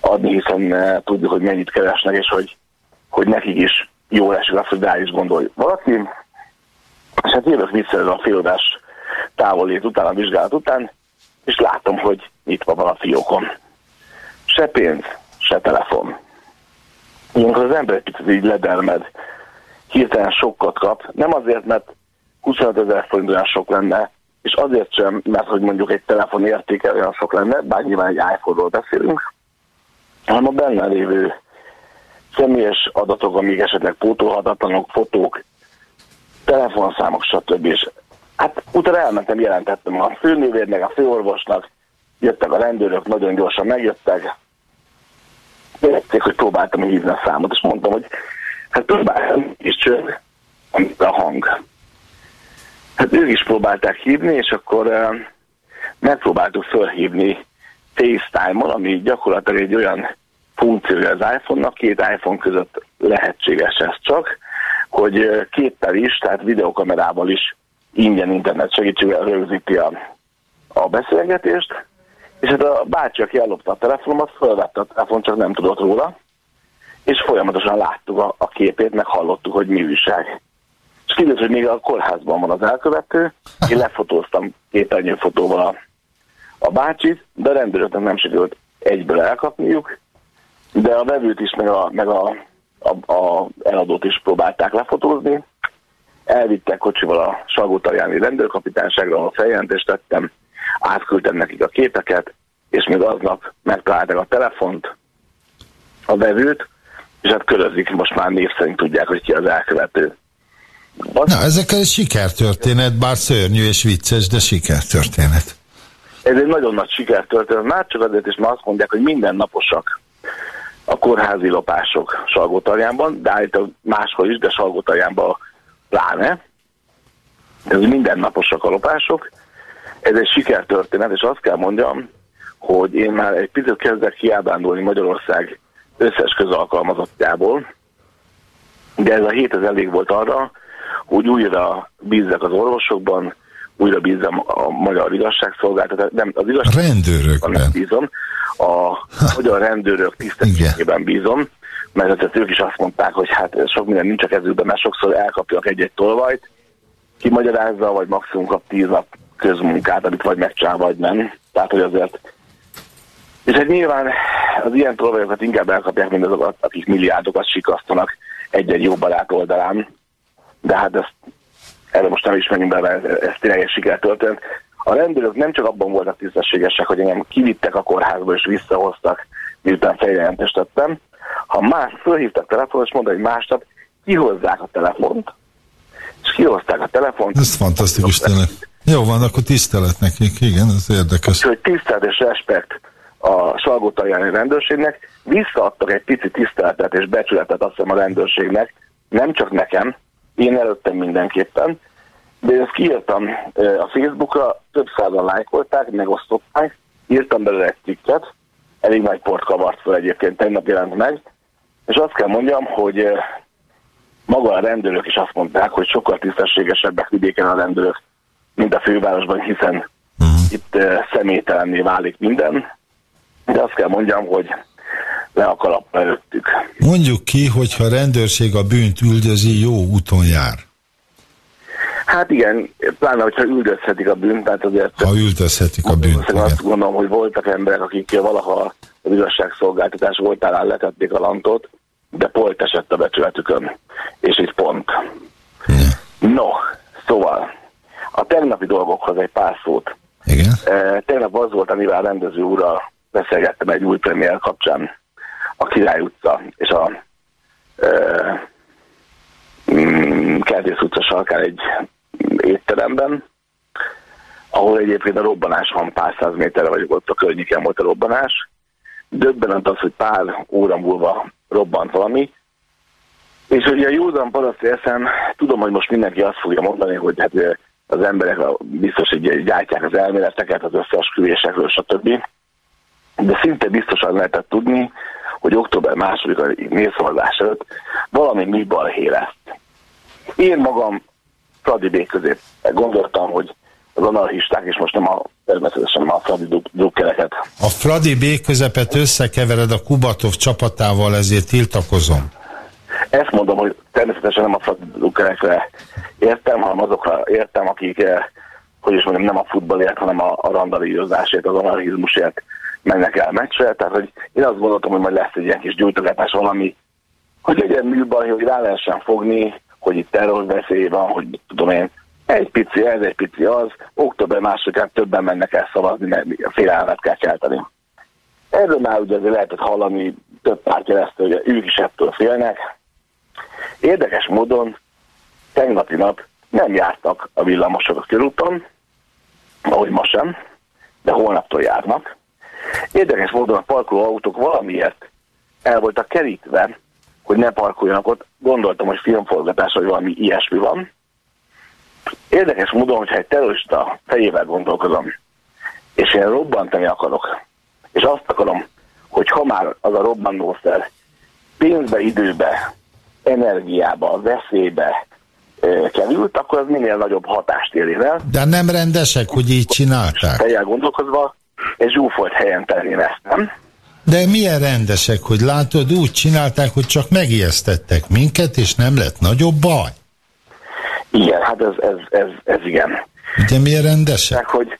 adni, hiszen uh, tudjuk, hogy mennyit keresnek, és hogy, hogy nekik is jó esik az, hogy rá is gondolj valaki. És hát jövök vissza a félodás távolét után, a vizsgálat után, és látom, hogy itt van a fiókon. Se pénz, se telefon. Ilyenkor az ember egy picit így ledelmed, hirtelen sokkot kap, nem azért, mert 25 ezer forint olyan sok lenne, és azért sem, mert hogy mondjuk egy telefon értéke olyan sok lenne, bár nyilván egy iPhone-ról beszélünk, hanem a benne lévő személyes adatok, amik esetleg pótolhatatlanok, fotók, telefonszámok, stb. És hát utána elmentem, jelentettem a főnővérnek, a főorvosnak, jöttek a rendőrök, nagyon gyorsan megjöttek, Jötték, hogy próbáltam hívni a számot, és mondtam, hogy hát próbáltam, és amit a hang. Hát ők is próbálták hívni, és akkor uh, megpróbáltuk fölhívni FaceTime-on, ami gyakorlatilag egy olyan funkciója az iPhone-nak, két iPhone között lehetséges ez csak, hogy uh, képpel is, tehát videokamerával is ingyen internet segítségével rögzíti a, a beszélgetést, és hát a bácsi, aki ellopta a telefonomat, felvette a telefon, csak nem tudott róla, és folyamatosan láttuk a, a képét, meg hallottuk, hogy mi újság. És kiderült, hogy még a kórházban van az elkövető, én lefotóztam képernyőfotóval a, a bácsit, de a rendőröknek nem sikerült egyből elkapniuk, de a vevőt is, meg a, meg a, a, a eladót is próbálták lefotózni. Elvittek kocsival a Salgótarjáni rendőrkapitányságra, ahol feljelentést tettem, átküldtem nekik a képeket, és még aznap megtalálták a telefont, a vevőt, és hát körözik, most már név szerint tudják, hogy ki az elkövető. Az... Na, ezek egy sikertörténet, bár szörnyű és vicces, de sikertörténet. Ez egy nagyon nagy sikertörténet, már csak azért is, mert azt mondják, hogy mindennaposak a kórházi lopások Salgótarjánban, de állítólag máshol is, de Salgótarjánban pláne. Ez mindennaposak a lopások. Ez egy sikertörténet, és azt kell mondjam, hogy én már egy picit kezdek kiábrándulni Magyarország összes közalkalmazottjából, de ez a hét ez elég volt arra, hogy újra bízzak az orvosokban, újra bízom a magyar igazságszolgáltatás, nem, az igazság rendőrökben. Nem bízom, a magyar rendőrök tisztességében bízom, mert azért ők is azt mondták, hogy hát sok minden nincs a kezükben, mert sokszor elkapják egy-egy tolvajt, kimagyarázza, vagy maximum kap tíz nap közmunkát, amit vagy megcsál, vagy nem. Tehát, hogy azért és hát nyilván az ilyen tolvajokat inkább elkapják, mint azokat, akik milliárdokat sikasztanak egy-egy jó barát oldalán. De hát ezt, erre most nem is menjünk be, mert ez tényleg egy sikertörténet. A rendőrök nem csak abban voltak tisztességesek, hogy engem kivittek a kórházba és visszahoztak, miután fejjelentést tettem. Ha más fölhívtak telefonon, és mondani, hogy másnap kihozzák a telefont, és kihozták a telefont. Ez fantasztikus tényleg. Jó van, akkor tisztelet nekik, igen, ez érdekes. Úgyhogy tisztelet és respekt a Salgótarjáni rendőrségnek, visszaadtak egy pici tiszteletet és becsületet azt hiszem a rendőrségnek, nem csak nekem, én előttem mindenképpen, de ezt kiírtam a Facebookra, több százan lájkolták, megosztották, írtam belőle egy cikket, elég nagy port kavart fel egyébként, tegnap jelent meg, és azt kell mondjam, hogy maga a rendőrök is azt mondták, hogy sokkal tisztességesebbek vidéken a rendőrök, mint a fővárosban, hiszen uh-huh. itt személytelenné válik minden, de azt kell mondjam, hogy le a kalap előttük. Mondjuk ki, hogyha a rendőrség a bűnt üldözi, jó úton jár. Hát igen, pláne, hogyha üldözhetik a bűnt, tehát azért... Ha üldözhetik a bűnt, igen. Azt gondolom, hogy voltak emberek, akik valaha az igazságszolgáltatás voltál letették a lantot, de polt esett a becsületükön. És itt pont. Igen. No, szóval, a tegnapi dolgokhoz egy pár szót. Igen. E, tegnap az volt, amivel a rendező úrral beszélgettem egy új premier kapcsán, a Király utca és a mm, Kertész utca sarkán egy étteremben, ahol egyébként a robbanás van, pár száz méterre vagyok ott, a környéken volt a robbanás. Döbbenent az, hogy pár óra múlva robbant valami, és ugye a józan paraszt eszem, tudom, hogy most mindenki azt fogja mondani, hogy hát az emberek biztos, hogy gyártják az elméleteket az összeesküvésekről, stb. De szinte biztosan lehetett tudni, hogy október második a népszavazás előtt valami mi balhé lesz. Én magam Fradi B közé gondoltam, hogy az anarchisták, és most nem a, természetesen nem a Fradi drukkereket. A Fradi B közepet összekevered a Kubatov csapatával, ezért tiltakozom. Ezt mondom, hogy természetesen nem a Fradi drukkerekre értem, hanem azokra értem, akik, eh, hogy is mondjam, nem a futballért, hanem a, a randalírozásért, az anarchizmusért mennek el meccsre. Tehát, hogy én azt gondoltam, hogy majd lesz egy ilyen kis gyújtogatás valami, hogy legyen műbaj, hogy rá lehessen fogni, hogy itt terrorveszély van, hogy tudom én, egy pici ez, egy pici az, október másodikán többen mennek el szavazni, mert félelmet kell kelteni. Erről már ugye azért lehetett hallani több pár keresztül, hogy ők is ettől félnek. Érdekes módon tegnapi nap nem jártak a villamosok a körúton, ahogy ma sem, de holnaptól járnak. Érdekes módon a parkoló autók valamiért el voltak kerítve, hogy ne parkoljanak ott. Gondoltam, hogy filmforgatás, vagy valami ilyesmi van. Érdekes módon, hogyha egy terrorista fejével gondolkozom, és én robbantani akarok, és azt akarom, hogy ha már az a robbanószer pénzbe, időbe, energiába, veszélybe e, került, akkor az minél nagyobb hatást ér el. De nem rendesek, hogy így csinálták. Fejjel gondolkozva, és zsúfolt helyen tenném ezt, nem? De milyen rendesek, hogy látod, úgy csinálták, hogy csak megijesztettek minket, és nem lett nagyobb baj. Igen, hát ez, ez, ez, ez igen. De milyen rendesek? Meg, hogy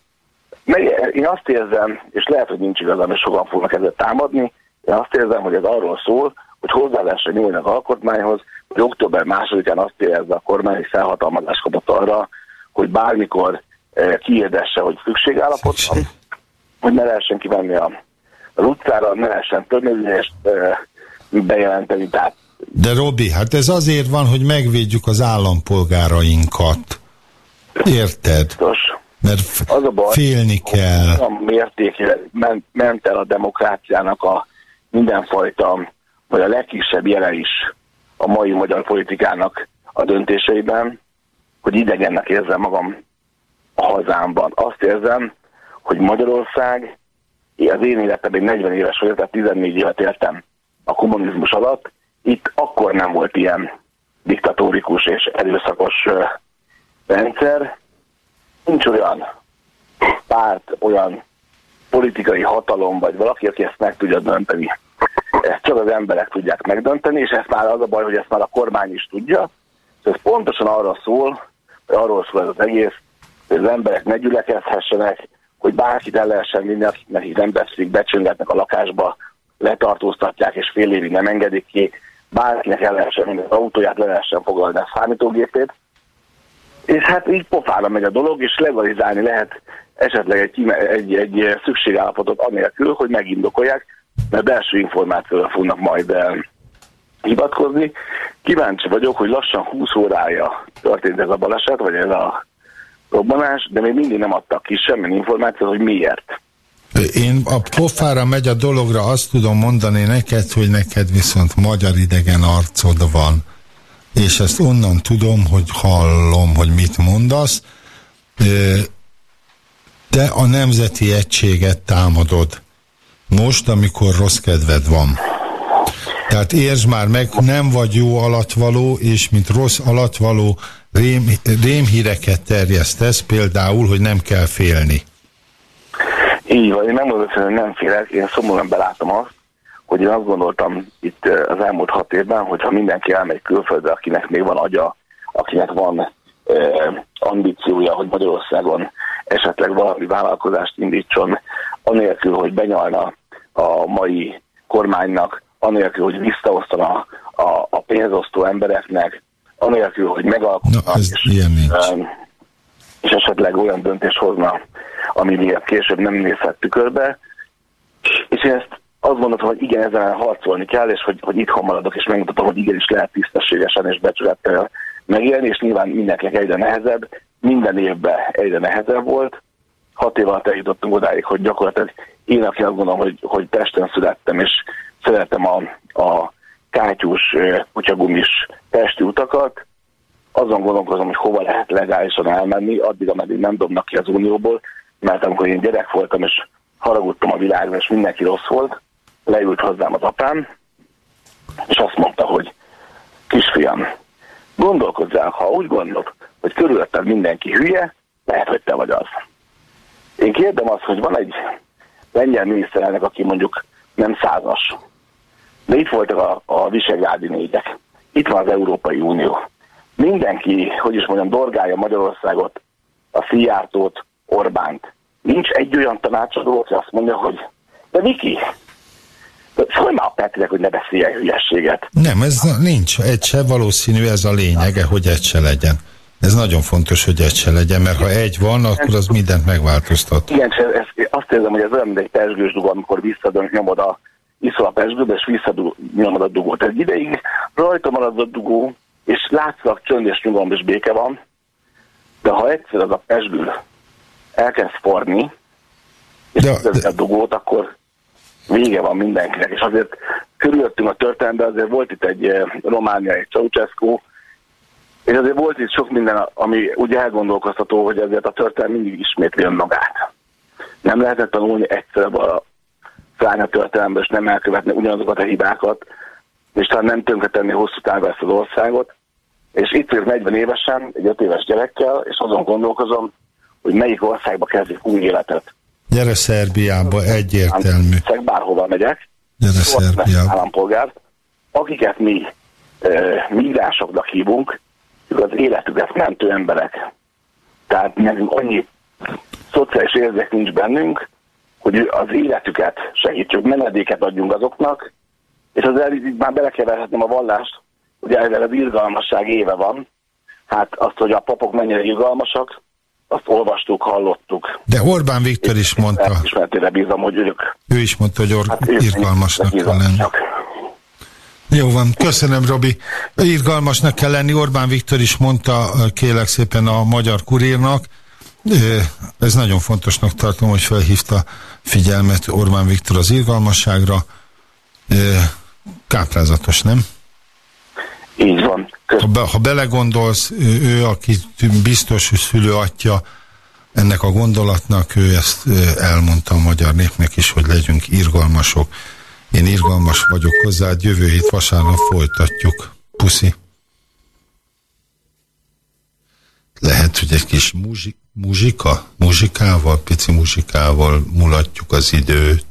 meg, én azt érzem, és lehet, hogy nincs igazán, és sokan fognak ezzel támadni, én azt érzem, hogy ez arról szól, hogy hozzá lehessen nyúlni az alkotmányhoz, hogy október másodikán azt érezze a kormány, hogy felhatalmazást kapott arra, hogy bármikor eh, kiérdesse, hogy szükségállapot van, hogy ne lehessen kivenni a, az utcára, ne lehessen eh, bejelenteni, tehát de Robi, hát ez azért van, hogy megvédjük az állampolgárainkat. Érted? Biztos. Mert az a baj, félni kell. A mértékére ment, ment el a demokráciának a mindenfajta, vagy a legkisebb jele is a mai magyar politikának a döntéseiben, hogy idegennek érzem magam a hazámban. Azt érzem, hogy Magyarország, az én életem egy 40 éves vagyok, tehát 14 évet éltem a kommunizmus alatt, itt akkor nem volt ilyen diktatórikus és erőszakos rendszer. Nincs olyan párt, olyan politikai hatalom, vagy valaki, aki ezt meg tudja dönteni. Ezt csak az emberek tudják megdönteni, és ezt már az a baj, hogy ezt már a kormány is tudja. És ez pontosan arra szól, arról szól ez az egész, hogy az emberek ne gyülekezhessenek, hogy bárkit el lehessen vinni, akik nem teszik, becsöngetnek a lakásba, letartóztatják és fél évig nem engedik ki, bárkinek el lehessen minden az autóját, le lehessen foglalni a számítógépét. És hát így pofára megy a dolog, és legalizálni lehet esetleg egy, egy, egy szükségállapotot anélkül, hogy megindokolják, mert belső információra fognak majd el hivatkozni. Kíváncsi vagyok, hogy lassan 20 órája történt ez a baleset, vagy ez a robbanás, de még mindig nem adtak ki semmi információt, hogy miért. Én a pofára megy a dologra, azt tudom mondani neked, hogy neked viszont magyar idegen arcod van. És ezt onnan tudom, hogy hallom, hogy mit mondasz. Te a nemzeti egységet támadod. Most, amikor rossz kedved van. Tehát értsd már meg, nem vagy jó alatvaló, és mint rossz alatvaló rém, rémhíreket terjesztesz, például, hogy nem kell félni. Így van, én nem mondom, hogy nem félek, én szomorúan belátom azt, hogy én azt gondoltam itt az elmúlt hat évben, hogyha mindenki elmegy külföldre, akinek még van agya, akinek van eh, ambíciója, hogy Magyarországon esetleg valami vállalkozást indítson, anélkül, hogy benyalna a mai kormánynak, anélkül, hogy visszaosztana a, a pénzosztó embereknek, anélkül, hogy megalkotna, no, és, ilyen nincs. és esetleg olyan döntés hozna, ami miatt később nem nézhet tükörbe. És én ezt azt gondoltam, hogy igen, ezzel harcolni kell, és hogy, hogy itthon maradok, és megmutatom, hogy igenis lehet tisztességesen és becsülettel megélni, és nyilván mindenkinek egyre nehezebb, minden évben egyre nehezebb volt. Hat év alatt eljutottunk odáig, hogy gyakorlatilag én, aki azt gondolom, hogy, hogy Pesten születtem, és szeretem a, a kátyús, kutyagumis testi utakat, azon gondolkozom, hogy hova lehet legálisan elmenni, addig, ameddig nem dobnak ki az Unióból, mert amikor én gyerek voltam, és haragudtam a világra, és mindenki rossz volt, leült hozzám az apám, és azt mondta, hogy kisfiam, gondolkozz el, ha úgy gondolod, hogy körülötted mindenki hülye, lehet, hogy te vagy az. Én kérdem azt, hogy van egy lengyel miniszterelnök, aki mondjuk nem százas, de itt voltak a, a visegrádi négyek. Itt van az Európai Unió. Mindenki, hogy is mondjam, dorgálja Magyarországot, a Szijjártót, Orbánt. Nincs egy olyan tanácsadó, aki azt mondja, hogy de Viki, szólj már a Petrinek, hogy ne beszéljen hülyességet. Nem, ez nincs. Egy se valószínű, ez a lényege, hogy egy se legyen. Ez nagyon fontos, hogy egy se legyen, mert ha egy van, akkor az mindent megváltoztat. Igen, ez, azt érzem, hogy ez olyan, mint egy pesgős dugó, amikor visszanyomod a iszol a pesgőbe, és visszanyomod a dugót. Egy ideig rajta marad a dugó, és látszak csönd és nyugalom és béke van, de ha egyszer az a pesgő elkezd forni, és de, de... a dugót, akkor vége van mindenkinek, és azért körülöttünk a történelemben azért volt itt egy eh, Románia, egy Ceausescu, és azért volt itt sok minden, ami ugye elgondolkoztató, hogy ezért a történelem mindig ismétli önmagát. Nem lehetett tanulni egyszerűbb a szárnya történelemből, és nem elkövetni ugyanazokat a hibákat, és talán nem tönkretenni hosszú távon ezt az országot. És itt vagyok 40 évesen, egy 5 éves gyerekkel, és azon gondolkozom, hogy melyik országba kezdjük új életet. Gyere Szerbiába, egyértelmű. Szeg bárhova megyek. Gyere Szerbiába. Állampolgár, akiket mi e, migránsoknak hívunk, ők az életüket mentő emberek. Tehát nekünk annyi szociális érzék nincs bennünk, hogy az életüket segítsük, menedéket adjunk azoknak, és az itt már belekeverhetném a vallást, ugye ezzel az irgalmasság éve van, hát azt, hogy a papok mennyire irgalmasak, azt olvastuk, hallottuk. De Orbán Viktor is mondta. Ismertére bízom, hogy ők. Ő is mondta, hogy or- hát irgalmasnak kell lenni. Jó van, köszönöm Robi. Irgalmasnak kell lenni, Orbán Viktor is mondta, kélek szépen a magyar kurírnak. Ez nagyon fontosnak tartom, hogy felhívta figyelmet Orbán Viktor az irgalmasságra. Káprázatos, nem? Így van. Ha, be, ha belegondolsz, ő, ő, aki biztos szülő atya ennek a gondolatnak, ő ezt elmondta a magyar népnek is, hogy legyünk irgalmasok. Én irgalmas vagyok hozzá, jövő hét vasárnap folytatjuk. Puszi. Lehet, hogy egy kis muzsik, muzsika, muzsikával, pici muzsikával mulatjuk az időt.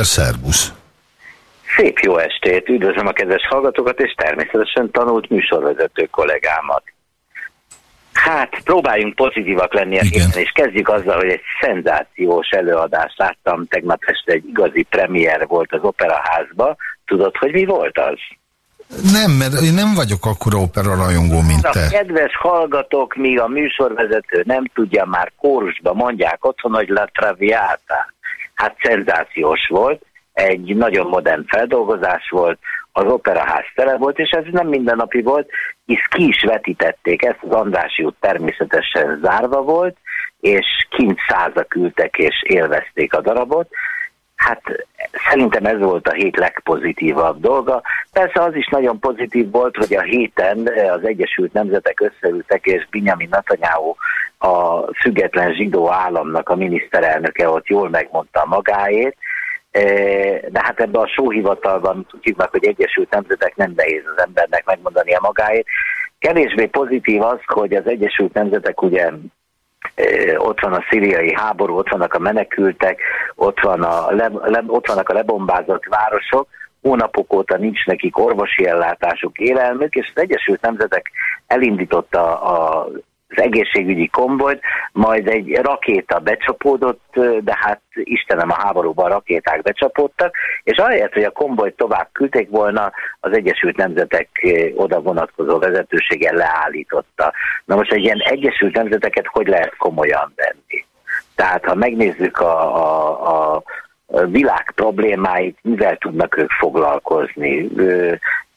Péter, szervusz! Szép jó estét, üdvözlöm a kedves hallgatókat, és természetesen tanult műsorvezető kollégámat. Hát, próbáljunk pozitívak lenni a héten, és kezdjük azzal, hogy egy szenzációs előadást láttam. Tegnap este egy igazi premier volt az operaházba. Tudod, hogy mi volt az? Nem, mert én nem vagyok akkora opera rajongó, mint te. A kedves hallgatók, míg a műsorvezető nem tudja már kórusba, mondják otthon, hogy La Traviata. Hát szenzációs volt, egy nagyon modern feldolgozás volt, az operaház tele volt, és ez nem mindennapi volt, hisz ki is vetítették, ezt az Andrási út természetesen zárva volt, és kint százak ültek és élvezték a darabot, Hát szerintem ez volt a hét legpozitívabb dolga. Persze az is nagyon pozitív volt, hogy a héten az Egyesült Nemzetek összeültek, és Binyamin Netanyahu a független zsidó államnak a miniszterelnöke ott jól megmondta magáét, e, de hát ebben a sóhivatalban tudjuk meg, hogy Egyesült Nemzetek nem nehéz az embernek megmondani a magáét. Kevésbé pozitív az, hogy az Egyesült Nemzetek ugye ott van a szíriai háború, ott vannak a menekültek, ott, van a le, le, ott vannak a lebombázott városok, hónapok óta nincs nekik orvosi ellátásuk, élelmük, és az Egyesült Nemzetek elindította a az egészségügyi konvojt, majd egy rakéta becsapódott, de hát Istenem a háborúban rakéták becsapódtak, és ahelyett, hogy a konvojt tovább küldték volna, az Egyesült Nemzetek oda vonatkozó vezetősége leállította. Na most egy ilyen Egyesült Nemzeteket hogy lehet komolyan venni? Tehát ha megnézzük a, a, a világ problémáit, mivel tudnak ők foglalkozni?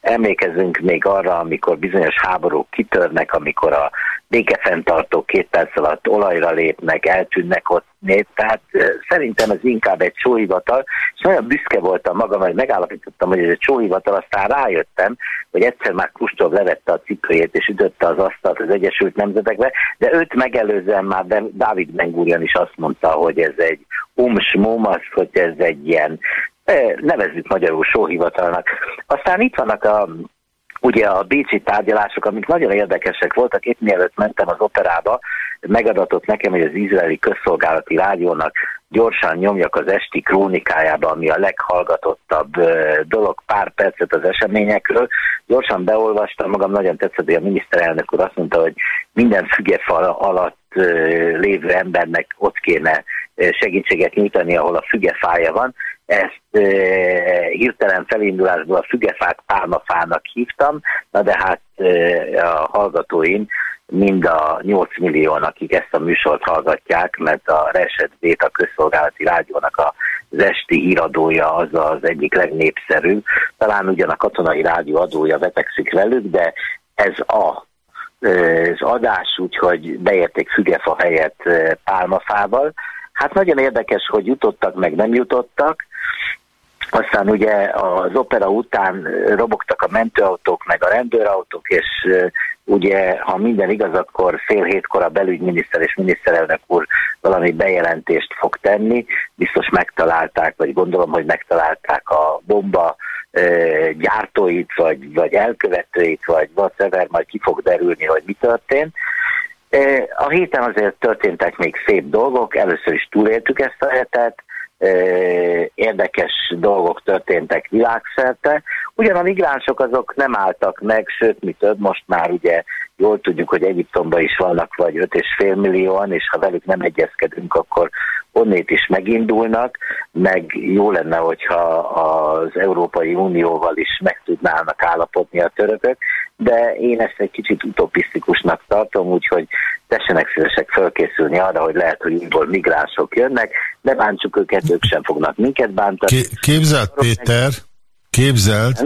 Emlékezünk még arra, amikor bizonyos háborúk kitörnek, amikor a békefenntartók két perc alatt olajra lépnek, eltűnnek ott nép, tehát szerintem ez inkább egy sóhivatal, és nagyon büszke voltam magam, hogy megállapítottam, hogy ez egy sóhivatal, aztán rájöttem, hogy egyszer már Kuscsov levette a cipőjét és ütötte az asztalt az Egyesült Nemzetekbe, de őt megelőzően már Dávid Bengurian is azt mondta, hogy ez egy umsmum, az, hogy ez egy ilyen nevezzük magyarul sóhivatalnak. Aztán itt vannak a ugye a Bécsi tárgyalások, amik nagyon érdekesek voltak, épp mielőtt mentem az operába, megadatott nekem, hogy az izraeli közszolgálati rádiónak gyorsan nyomjak az esti krónikájába, ami a leghallgatottabb dolog, pár percet az eseményekről. Gyorsan beolvastam, magam nagyon tetszett, hogy a miniszterelnök úr azt mondta, hogy minden fügefal alatt lévő embernek ott kéne segítséget nyújtani, ahol a fügefája van. Ezt e, hirtelen felindulásból a fügefát pálmafának hívtam, na de hát e, a hallgatóim mind a 8 millióan, akik ezt a műsort hallgatják, mert a Reset a közszolgálati rádiónak az esti híradója az az egyik legnépszerűbb. Talán ugyan a katonai rádió adója vetekszik velük, de ez a az adás, úgyhogy beérték fügefa helyett pálmafával. Hát nagyon érdekes, hogy jutottak, meg nem jutottak. Aztán ugye az opera után robogtak a mentőautók, meg a rendőrautók, és ugye, ha minden igaz, akkor fél hétkor a belügyminiszter és miniszterelnök úr valami bejelentést fog tenni. Biztos megtalálták, vagy gondolom, hogy megtalálták a bomba gyártóit, vagy, vagy elkövetőit, vagy whatever, majd ki fog derülni, hogy mi történt. A héten azért történtek még szép dolgok, először is túléltük ezt a hetet, érdekes dolgok történtek világszerte. Ugyan a migránsok azok nem álltak meg, sőt, mi több, most már ugye jól tudjuk, hogy Egyiptomban is vannak vagy 5,5 millióan, és ha velük nem egyezkedünk, akkor onnét is megindulnak, meg jó lenne, hogyha az Európai Unióval is meg tudnának állapodni a törökök, de én ezt egy kicsit utopisztikusnak tartom, úgyhogy tessenek szívesek fölkészülni arra, hogy lehet, hogy újból migránsok jönnek, de bántsuk őket, ők sem fognak minket bántani. Képzelt Péter, képzelt,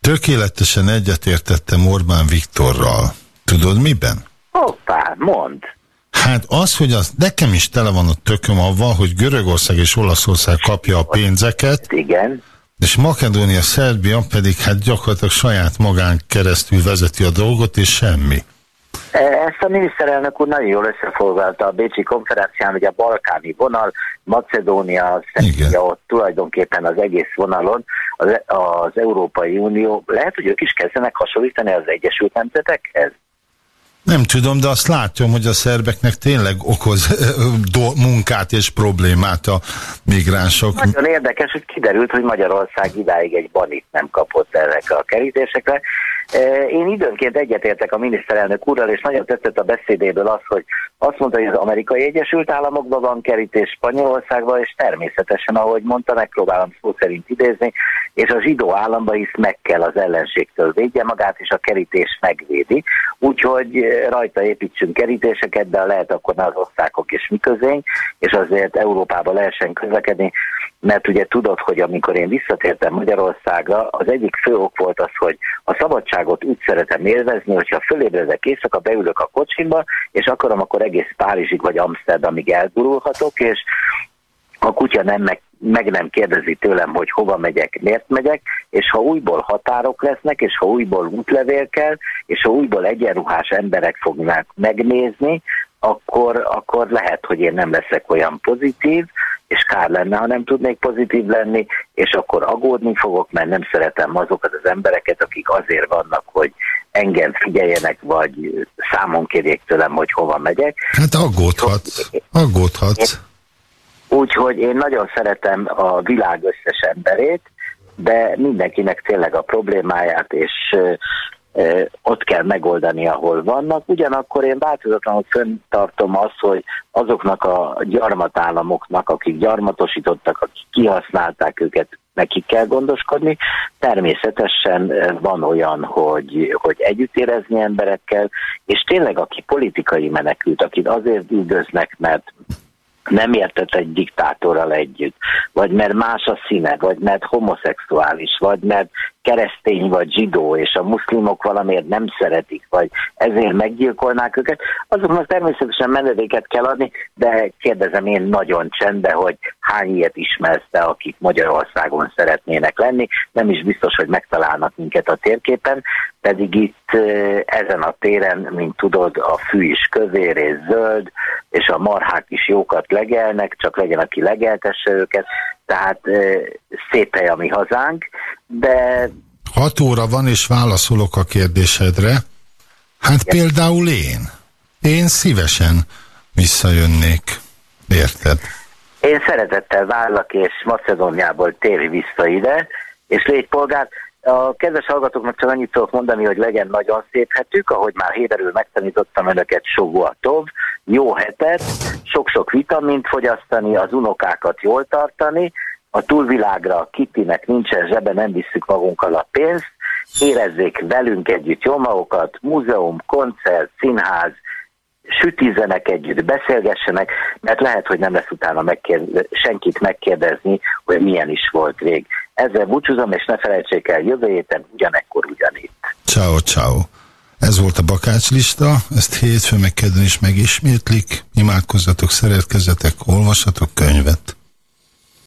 tökéletesen egyetértettem Orbán Viktorral. Tudod miben? Hoppá, mond. Hát az, hogy az nekem is tele van a tököm avval, hogy Görögország és Olaszország kapja a pénzeket. Igen. És Makedónia, Szerbia pedig hát gyakorlatilag saját magán keresztül vezeti a dolgot, és semmi. E, ezt a miniszterelnök úr nagyon jól összefoglalta a Bécsi konferencián, hogy a balkáni vonal, Macedónia, Szerbia ott tulajdonképpen az egész vonalon az, az Európai Unió, lehet, hogy ők is kezdenek hasonlítani az Egyesült Nemzetekhez? Nem tudom, de azt látom, hogy a szerbeknek tényleg okoz munkát és problémát a migránsok. Nagyon érdekes, hogy kiderült, hogy Magyarország idáig egy banit nem kapott ezekre a kerítésekre. Én időnként egyetértek a miniszterelnök úrral, és nagyon tetszett a beszédéből az, hogy azt mondta, hogy az amerikai Egyesült Államokban van kerítés Spanyolországban, és természetesen, ahogy mondta, megpróbálom szó szerint idézni, és a zsidó államba is meg kell az ellenségtől védje magát, és a kerítés megvédi. Úgyhogy rajta építsünk kerítéseket, de lehet akkor az osztákok és mi közénk, és azért Európába lehessen közlekedni, mert ugye tudod, hogy amikor én visszatértem Magyarországra, az egyik fő ok volt az, hogy a szabadságot úgy szeretem élvezni, hogyha fölébredek éjszaka, beülök a kocsimba, és akarom, akkor egész Párizsig vagy Amsterdamig elgurulhatok, és a kutya nem meg, meg nem kérdezi tőlem, hogy hova megyek, miért megyek, és ha újból határok lesznek, és ha újból útlevél kell, és ha újból egyenruhás emberek fognak megnézni, akkor, akkor lehet, hogy én nem leszek olyan pozitív, és kár lenne, ha nem tudnék pozitív lenni, és akkor aggódni fogok, mert nem szeretem azokat az embereket, akik azért vannak, hogy engem figyeljenek, vagy számon kérjék tőlem, hogy hova megyek. Hát aggódhatsz, aggódhatsz. Úgyhogy én nagyon szeretem a világ összes emberét, de mindenkinek tényleg a problémáját, és ott kell megoldani, ahol vannak. Ugyanakkor én változatlanul föntartom azt, hogy azoknak a gyarmatállamoknak, akik gyarmatosítottak, akik kihasználták őket, nekik kell gondoskodni. Természetesen van olyan, hogy, hogy együtt érezni emberekkel, és tényleg aki politikai menekült, akit azért üldöznek, mert nem értett egy diktátorral együtt, vagy mert más a színe, vagy mert homoszexuális, vagy mert keresztény vagy zsidó, és a muszlimok valamiért nem szeretik, vagy ezért meggyilkolnák őket, azoknak természetesen menedéket kell adni, de kérdezem én nagyon csendbe, hogy hány ilyet ismersz te, akik Magyarországon szeretnének lenni, nem is biztos, hogy megtalálnak minket a térképen, pedig itt ezen a téren, mint tudod, a fű is kövér és zöld, és a marhák is jókat legelnek, csak legyen, aki legeltesse őket, tehát szép hely a mi hazánk, de... Hat óra van, és válaszolok a kérdésedre. Hát Igen. például én. Én szívesen visszajönnék. Érted? Én szeretettel várlak, és Macedóniából térj vissza ide, és légy polgár. A kedves hallgatóknak csak annyit tudok mondani, hogy legyen nagyon szép hetük, ahogy már héberül megtanítottam önöket Soguatov, jó hetet, sok-sok vitamint fogyasztani, az unokákat jól tartani, a túlvilágra a Kittinek nincsen zsebe, nem visszük magunkkal a pénzt, érezzék velünk együtt jó magukat, múzeum, koncert, színház, sütizenek együtt, beszélgessenek, mert lehet, hogy nem lesz utána megkérde, senkit megkérdezni, hogy milyen is volt vég. Ezzel búcsúzom, és ne felejtsék el, jövő héten ugyanekkor ugyanitt. Ciao, ciao. Ez volt a Bakács lista, ezt hétfő meg is megismétlik. Imádkozzatok, szeretkezzetek, olvassatok könyvet.